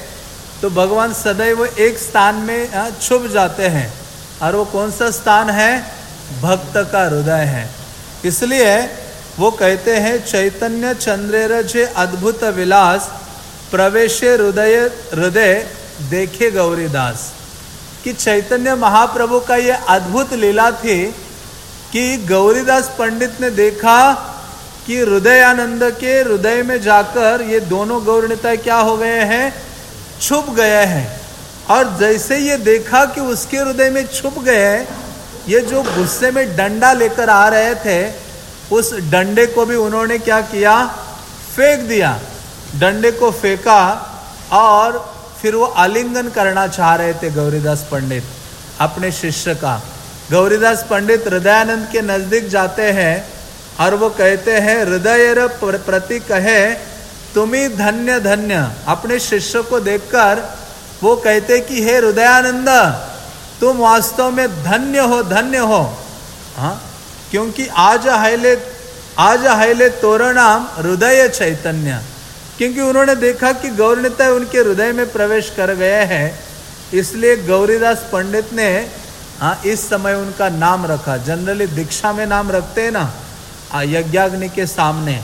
तो भगवान सदैव एक स्थान में छुप जाते हैं। और वो कौन सा स्थान है? भक्त का हृदय है। इसलिए वो कहते हैं, चैतन्य चंद्रेर जे अद्भुत विलास, प्रवेश हृदय हृदय देखे गौरीदास। कि चैतन्य महाप्रभु का ये अद्भुत लीला थी कि गौरीदास पंडित ने देखा कि हृदयानंद के हृदय में जाकर ये दोनों गौरणिता क्या हो गए हैं? छुप गए हैं। और जैसे ये देखा कि उसके हृदय में छुप गए, ये जो गुस्से में डंडा लेकर आ रहे थे, उस डंडे को भी उन्होंने क्या किया? फेंक दिया। डंडे को फेंका और फिर वो आलिंगन करना चाह रहे थे गौरीदास पंडित, अपने शिष्य का। गौरीदास पंडित हृदयानंद के नज़दीक जाते हैं और वो कहते हैं, हृदय प्रति कहे, तुम्ही धन्य धन्य अपने शिष्य को देखकर वो कहते कि, हे हृदयानंद, तुम वास्तव में धन्य हो धन्य हो। हाँ क्योंकि आज हैले आज हैले तोरणाम हृदय चैतन्य। क्योंकि उन्होंने देखा कि गौरनीता उनके हृदय में प्रवेश कर गए हैं, इसलिए गौरीदास पंडित ने हाँ इस समय उनका नाम रखा। जनरली दीक्षा में नाम रखते हैं ना यज्ञाग्नि के सामने।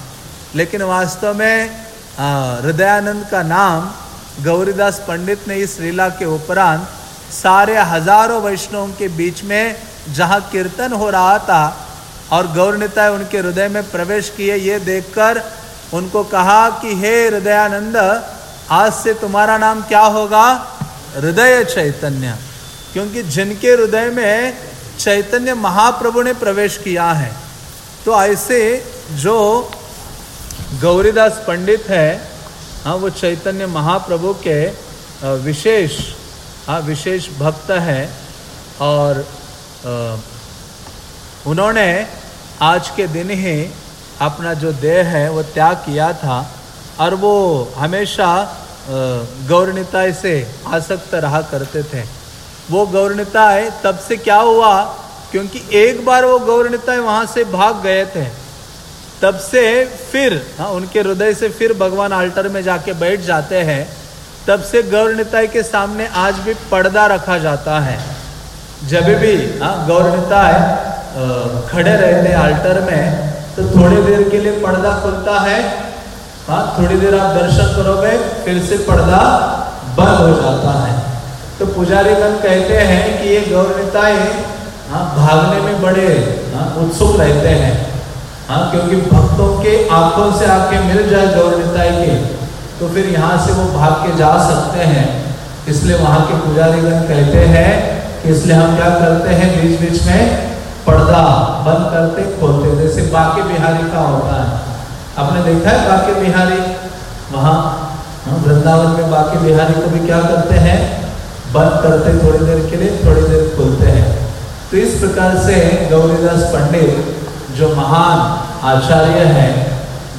लेकिन वास्तव में हृदयानंद का नाम गौरीदास पंडित ने इस लीला के उपरांत सारे हज़ारों वैष्णवों के बीच में जहाँ कीर्तन हो रहा था और गौर उनके हृदय में प्रवेश किए, ये देखकर उनको कहा कि, हे हृदयानंद, आज से तुम्हारा नाम क्या होगा? हृदय चैतन्य। क्योंकि जिनके हृदय में चैतन्य महाप्रभु ने प्रवेश किया है। तो ऐसे जो गौरीदास पंडित है हाँ वो चैतन्य महाप्रभु के विशेष हाँ विशेष भक्त है और उन्होंने आज के दिन ही अपना जो देह है वो त्याग किया था और वो हमेशा गौरनिताय से आसक्त रहा करते थे। वो गौरनिताय तब से क्या हुआ? क्योंकि एक बार वो गौरनिताय वहाँ से भाग गए थे। तब से फिर हाँ उनके हृदय से फिर भगवान आल्टर में जाके बैठ जाते हैं। तब से गौर निताय के सामने आज भी पर्दा रखा जाता है। जब भी हाँ गौर निताय खड़े रहते हैं आल्टर में तो थोड़ी देर के लिए पर्दा खुलता है। हाँ थोड़ी देर आप दर्शन करोगे, फिर से पर्दा बंद हो जाता है। तो पुजारी गण कहते हैं कि ये गौर निताय हाँ भागने में बड़े हाँ उत्सुक रहते हैं। हाँ क्योंकि भक्तों के आँखों से आके मिल जाए गौर निताय के तो फिर यहाँ से वो भाग के जा सकते हैं। इसलिए वहाँ के पुजारीगण कहते हैं कि इसलिए हम क्या करते हैं बीच बीच में पर्दा बंद करते खोलते जैसे बाके बिहारी का होता है। आपने देखा है बाके बिहारी? वहाँ वृंदावन में बाके बिहारी को भी क्या करते हैं? बंद करते थोड़ी देर के लिए, थोड़ी देर खोलते हैं। तो इस प्रकार से गौरीदास पंडित जो महान आचार्य हैं,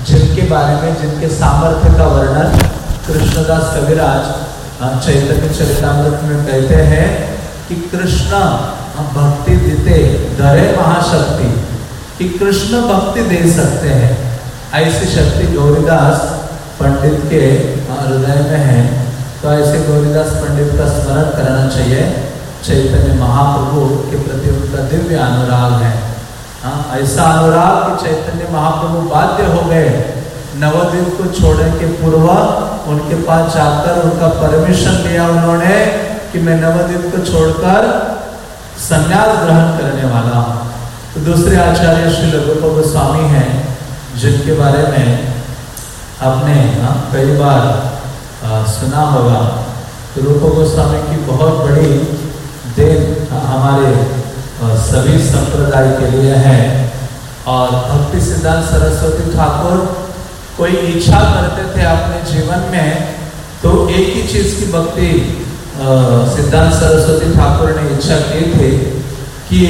जिनके बारे में, जिनके सामर्थ्य का वर्णन कृष्णदास कविराज चैतन्य चरितमृत में कहते हैं कि कृष्ण भक्ति देते धरे महाशक्ति, कि कृष्ण भक्ति दे सकते हैं। ऐसी शक्ति गौरीदास पंडित के हृदय में है। तो ऐसे गौरीदास पंडित का स्मरण करना चाहिए। चैतन्य महाप्रभु के प्रति उनका दिव्य अनुराग है। हाँ ऐसा अनुराग कि चैतन्य महाप्रभु बाध्य हो गए। नवद्वीप को छोड़ने के पूर्व उनके पास जाकर उनका परमिशन लिया उन्होंने कि मैं नवद्वीप को छोड़कर संन्यास ग्रहण करने वाला तो दूसरे आचार्य श्री रूप गोस्वामी हैं जिनके बारे में आपने हाँ, कई बार आ, सुना होगा। तो रूप गोस्वामी की बहुत बड़ी देन हाँ, सभी संप्रदाय के लिए है। और भक्ति सिद्धांत सरस्वती ठाकुर कोई इच्छा करते थे अपने जीवन में तो एक ही चीज़ की भक्ति सिद्धांत सरस्वती ठाकुर ने इच्छा की थी कि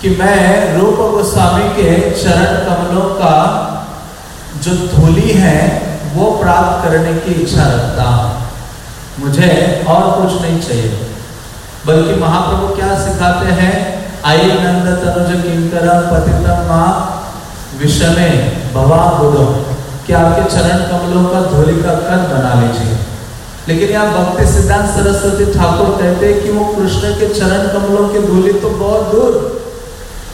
कि मैं रूप गोस्वामी के चरण कमलों का जो धूली है, वो प्राप्त करने की इच्छा रखता हूँ। मुझे और कुछ नहीं चाहिए। बल्कि महाप्रभु क्या सिखाते हैं? आई नंद तनुज किंकर पतितम माँ विषमे भवा बुधो कि आपके चरण कमलों का धोली का कन बना लीजिए। लेकिन यहाँ भक्ति सिद्धांत सरस्वती ठाकुर कहते हैं कि वो कृष्ण के चरण कमलों की धूली तो बहुत दूर।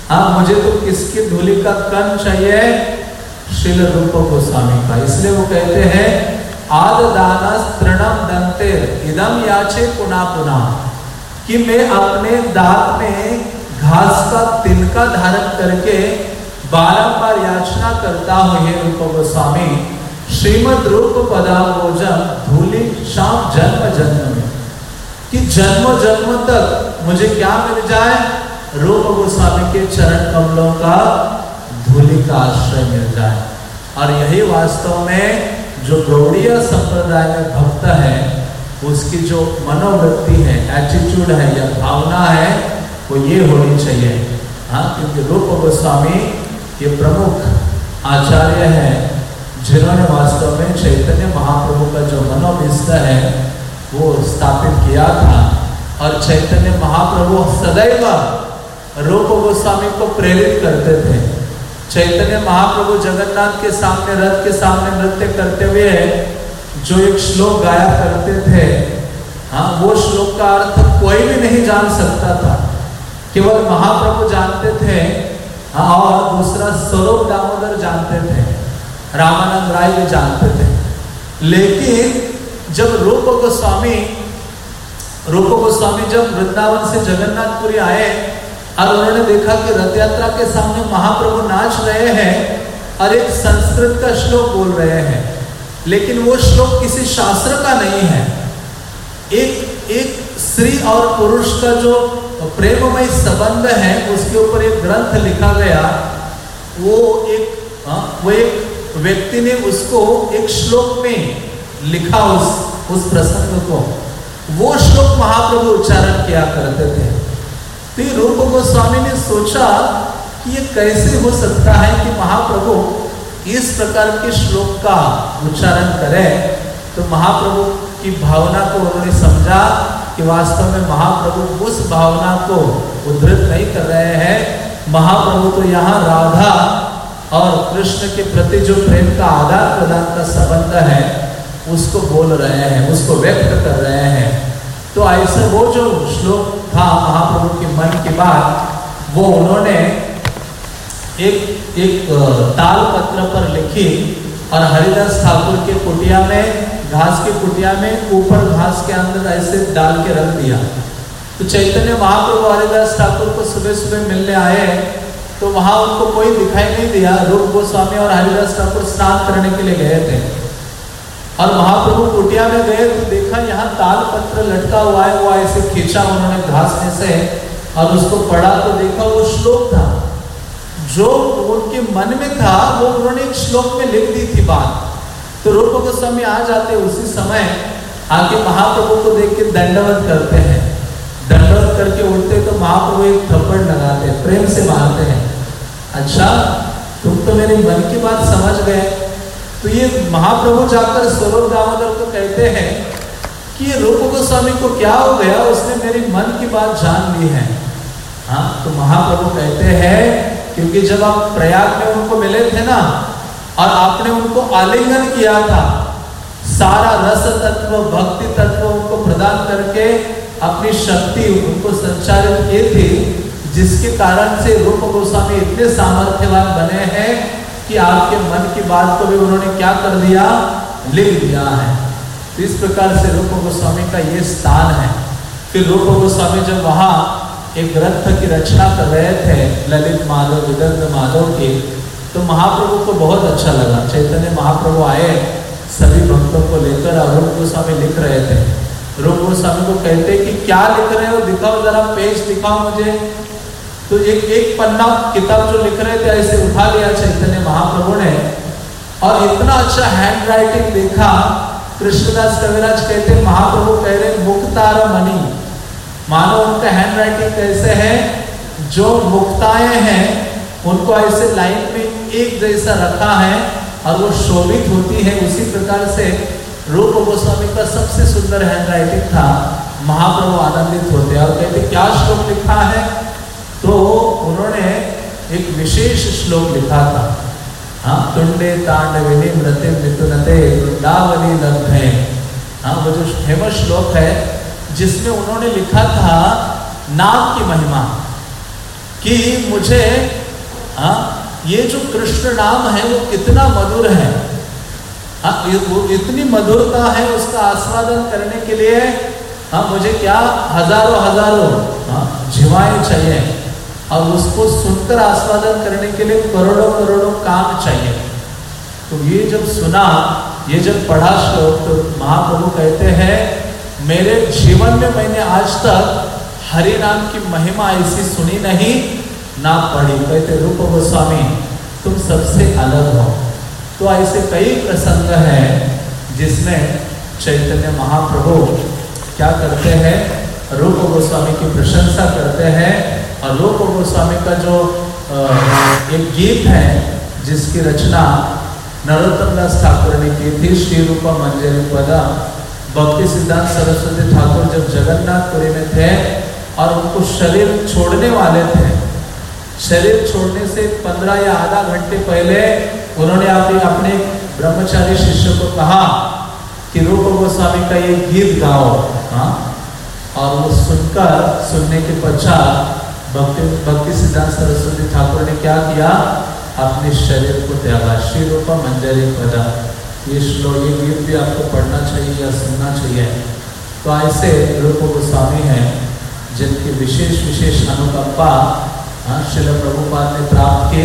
हाँ मुझे तो किसकी धूली का कन चाहिए? शिल रूप गोस्वामी का। इसलिए वो कहते हैं आद दाना तृणम दंते इदम याचे पुना पुना। कि मैं अपने दांत में घास का तिनका धारण करके बारंबार याचना करता हूँ, हे रूप गोस्वामी श्रीमद रूप पदामोजन धूलि शाम जन्म जन्म में। कि जन्म जन्म तक मुझे क्या मिल जाए? रूप गोस्वामी के चरण कमलों का धूलि का आश्रय मिल जाए। और यही वास्तव में जो गौड़ीय संप्रदाय में भक्त है उसकी जो मनोवृत्ति है एटीट्यूड है, या भावना है, वो ये होनी चाहिए। हाँ क्योंकि रूप गोस्वामी ये प्रमुख आचार्य हैं, जिन्होंने वास्तव में चैतन्य महाप्रभु का जो मनोविस्त है, वो स्थापित किया था। और चैतन्य महाप्रभु सदैव रूप गोस्वामी को प्रेरित करते थे। चैतन्य महाप्रभु जगन्नाथ के सामने, रथ के सामने नृत्य करते हुए जो एक श्लोक गाया करते थे हाँ वो श्लोक का अर्थ कोई भी नहीं जान सकता था। केवल महाप्रभु जानते थे हाँ और दूसरा स्वरूप दामोदर जानते थे, रामानंद राय भी जानते थे। लेकिन जब रूप गोस्वामी रूप गोस्वामी जब वृंदावन से जगन्नाथपुरी आए, और उन्होंने देखा कि रथ यात्रा के सामने महाप्रभु नाच रहे हैं, और एक संस्कृत का श्लोक बोल रहे हैं लेकिन वो श्लोक किसी शास्त्र का नहीं है। एक एक स्त्री और पुरुष का जो प्रेममय संबंध है उसके ऊपर एक ग्रंथ लिखा गया। वो एक आ, वो एक व्यक्ति ने उसको एक श्लोक में लिखा उस उस प्रसंग को। वो श्लोक महाप्रभु उच्चारण किया करते थे। तो रूप गोस्वामी ने सोचा कि ये कैसे हो सकता है कि महाप्रभु इस प्रकार के श्लोक का उच्चारण करें तो महाप्रभु की भावना को उन्होंने समझा कि वास्तव में महाप्रभु उस भावना को उद्धृत नहीं कर रहे हैं। महाप्रभु तो यहाँ राधा और कृष्ण के प्रति जो प्रेम का आदान प्रदान का संबंध है, उसको बोल रहे हैं, उसको व्यक्त कर रहे हैं। तो ऐसे वो जो श्लोक था महाप्रभु के मन की बात, वो उन्होंने एक एक ताल पत्र पर लिखी, और हरिदास ठाकुर के कुटिया में, घास की कुटिया में, ऊपर घास के अंदर ऐसे डाल के रख दिया। तो चैतन्य महाप्रभु हरिदास ठाकुर को सुबह सुबह मिलने आए तो वहाँ उनको कोई दिखाई नहीं दिया। रूप गोस्वामी और हरिदास ठाकुर स्नान करने के लिए गए थे। और महाप्रभु कुटिया में गए तो देखा यहाँ ताल पत्र लटका हुआ है, वो ऐसे खींचा उन्होंने घास में से, और उसको पढ़ा तो देखा वो श्लोक था। जो उनके मन में था, वो उन्होंने एक श्लोक में लिख दी थी बात। तो रूप गोस्वामी आ जाते उसी समय आके महाप्रभु को देख के दंडवत करते हैं। दंडवत करके उठते तो महाप्रभु एक थप्पड़ लगाते प्रेम से मारते हैं। अच्छा तुम तो मेरे मन की बात समझ गए। तो ये महाप्रभु जाकर स्वरूप दामोदर को कहते हैं कि ये रूप गोस्वामी को क्या हो गया, उसने मेरी मन की बात जान ली है। हाँ तो महाप्रभु कहते हैं क्योंकि जब आप प्रयाग में उनको मिले थे ना, और आपने उनको आलिंगन किया था, सारा रस तत्व भक्ति तत्व उनको प्रदान करके अपनी शक्ति उनको संचालित की थी, जिसके कारण से रूप गोस्वामी इतने सामर्थ्यवान बने हैं कि आपके मन की बात को भी उन्होंने क्या कर दिया? लिख दिया है। इस प्रकार से रूप गोस्वामी का ये स्थान है। फिर रूप गोस्वामी जब वहाँ एक ग्रंथ की रचना कर रहे थे ललित माधव, विदर्भ माधव की। तो महाप्रभु को बहुत अच्छा लगा। चैतन्य महाप्रभु आए, सभी भक्तों को लेकर और रूप गोस्वामी लिख रहे थे। रूप गोस्वामी को कहते कि क्या लिख रहे हो? दिखाओ जरा, पेज दिखाओ मुझे। तो एक एक पन्ना किताब जो लिख रहे थे, ऐसे उठा लिया चैतन्य महाप्रभु ने। और इतना अच्छा हैंड राइटिंग देखा, कृष्णदास कविराज कहते महाप्रभु कह रहे मुक्तार मणि मानो उनका हैंड राइटिंग कैसे है, जो मुक्ताएँ हैं, उनको ऐसे लाइन में एक जैसा रखा है और वो शोभित होती है। उसी प्रकार से रूप गोस्वामी का सबसे सुंदर हैंड राइटिंग था, महाप्रभु आनंदित होते और कहते, क्या श्लोक लिखा है? तो उन्होंने एक विशेष श्लोक लिखा था। हाँ तुंडे तांडविनी मृत्य मिथुनते वृंदावनी लब्ध। है हाँ वो जो फ़ेमस श्लोक है जिसमें उन्होंने लिखा था नाम की महिमा, कि मुझे हाँ ये जो कृष्ण नाम है, वो कितना मधुर है। हाँ वो इतनी मधुरता है उसका आस्वादन करने के लिए हाँ मुझे क्या हज़ारों हज़ारों हाँ जीवाएँ चाहिए, और उसको सुनकर आस्वादन करने के लिए करोड़ों करोड़ों काम चाहिए। तो ये जब सुना, ये जब पढ़ा श्लोक तो महाप्रभु कहते हैं मेरे जीवन में मैंने आज तक हरि नाम की महिमा ऐसी सुनी नहीं, ना पढ़ी। कहते, रूप गोस्वामी, तुम सबसे अलग हो। तो ऐसे कई प्रसंग हैं जिसमें चैतन्य महाप्रभु क्या करते हैं? रूप गोस्वामी की प्रशंसा करते हैं और रूप गोस्वामी का जो एक गीत है, जिसकी रचना नरोत्तम दास ठाकुर ने की थी श्री रूपा मंजर पदा। भक्ति सिद्धांत सरस्वती ठाकुर जब जगन्नाथपुरी में थे और उनको शरीर छोड़ने वाले थे, शरीर छोड़ने से पंद्रह या आधा घंटे पहले उन्होंने अपने अपने ब्रह्मचारी शिष्य को कहा कि रूप गोस्वामी का ये गीत गाओ हाँ। और वो सुनकर, सुनने के पश्चात भक्ति भक्ति सिद्धांत सरस्वती ठाकुर ने क्या किया? अपने शरीर को त्यागा श्री रूप मंजरी पदा। ये श्लोक ये गीत भी आपको पढ़ना चाहिए या सुनना चाहिए। तो ऐसे रूप गोस्वामी हैं, जिनकी विशेष विशेष अनुकंपा हाँ शिल प्रभुपाद ने प्राप्त की।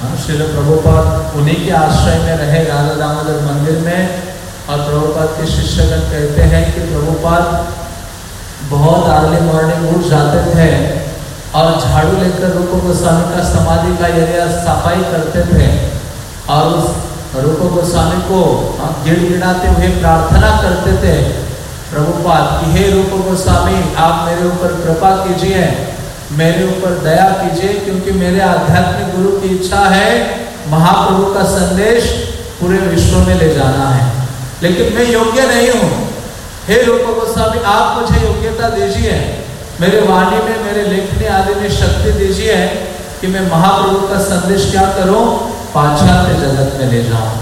हाँ शिल प्रभुपाद उन्हीं के आश्रय में रहे, राधा दामोदर मंदिर में। और प्रभुपाद के शिष्यगण कहते हैं कि प्रभुपाद बहुत अर्ली मॉर्निंग उठ जाते थे और झाड़ू लेकर रूप गोस्वामी का समाधि का एरिया सफ़ाई करते थे। और उस रूप गोस्वामी को हम गिड़गिड़ाते हुए प्रार्थना करते थे, प्रभुपाद, कि हे रूप गोस्वामी, आप मेरे ऊपर कृपा कीजिए, मेरे ऊपर दया कीजिए, क्योंकि मेरे आध्यात्मिक गुरु की इच्छा है, महाप्रभु का संदेश पूरे विश्व में ले जाना है। लेकिन मैं योग्य नहीं हूँ। हे रूप गोस्वामी, आप मुझे योग्यता दीजिए, मेरे वाणी में, मेरे लेखनी आदि में शक्ति दीजिए, कि मैं महाप्रभु का संदेश क्या करूँ? पाश्चात्य जगत में ले जाऊँ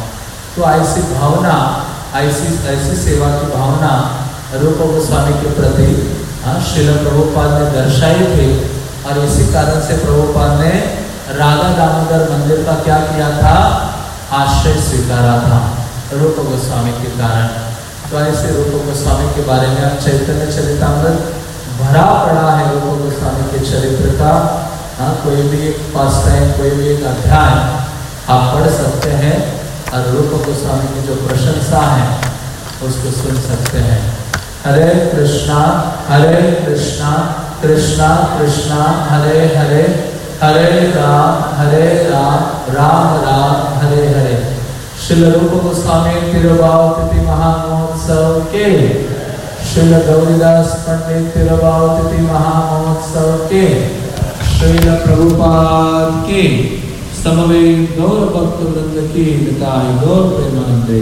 तो ऐसी भावना, ऐसी ऐसी सेवा की भावना रूप गोस्वामी के प्रति हाँ श्रील प्रभुपाद ने दर्शाई थी। और इसी कारण से प्रभुपाद ने राधा दामोदर मंदिर का क्या किया था? आश्रय स्वीकारा था रूप गोस्वामी के कारण। तो ऐसे रूप गोस्वामी के बारे में आप चैतन्य चरितमृत भरा पड़ा है रूप गोस्वामी के चरित्र का। हाँ कोई भी एक पास टाइम, कोई भी एक अध्याय आप पढ़ सकते हैं और रूप गोस्वामी की जो प्रशंसा है, उसको सुन सकते हैं। हरे कृष्णा हरे कृष्णा कृष्णा कृष्णा, हरे हरे हरे राम हरे राम राम राम, हरे हरे। श्रील रूप गोस्वामी तिरुभाव तिथि महामहोत्सव के। श्रील गौरीदास पंडित तिरुभाव तिथि महामहोत्सव के। श्रील प्रभुपाद के। समवेत गौर वृंद की निताय गौर प्रेमानंदे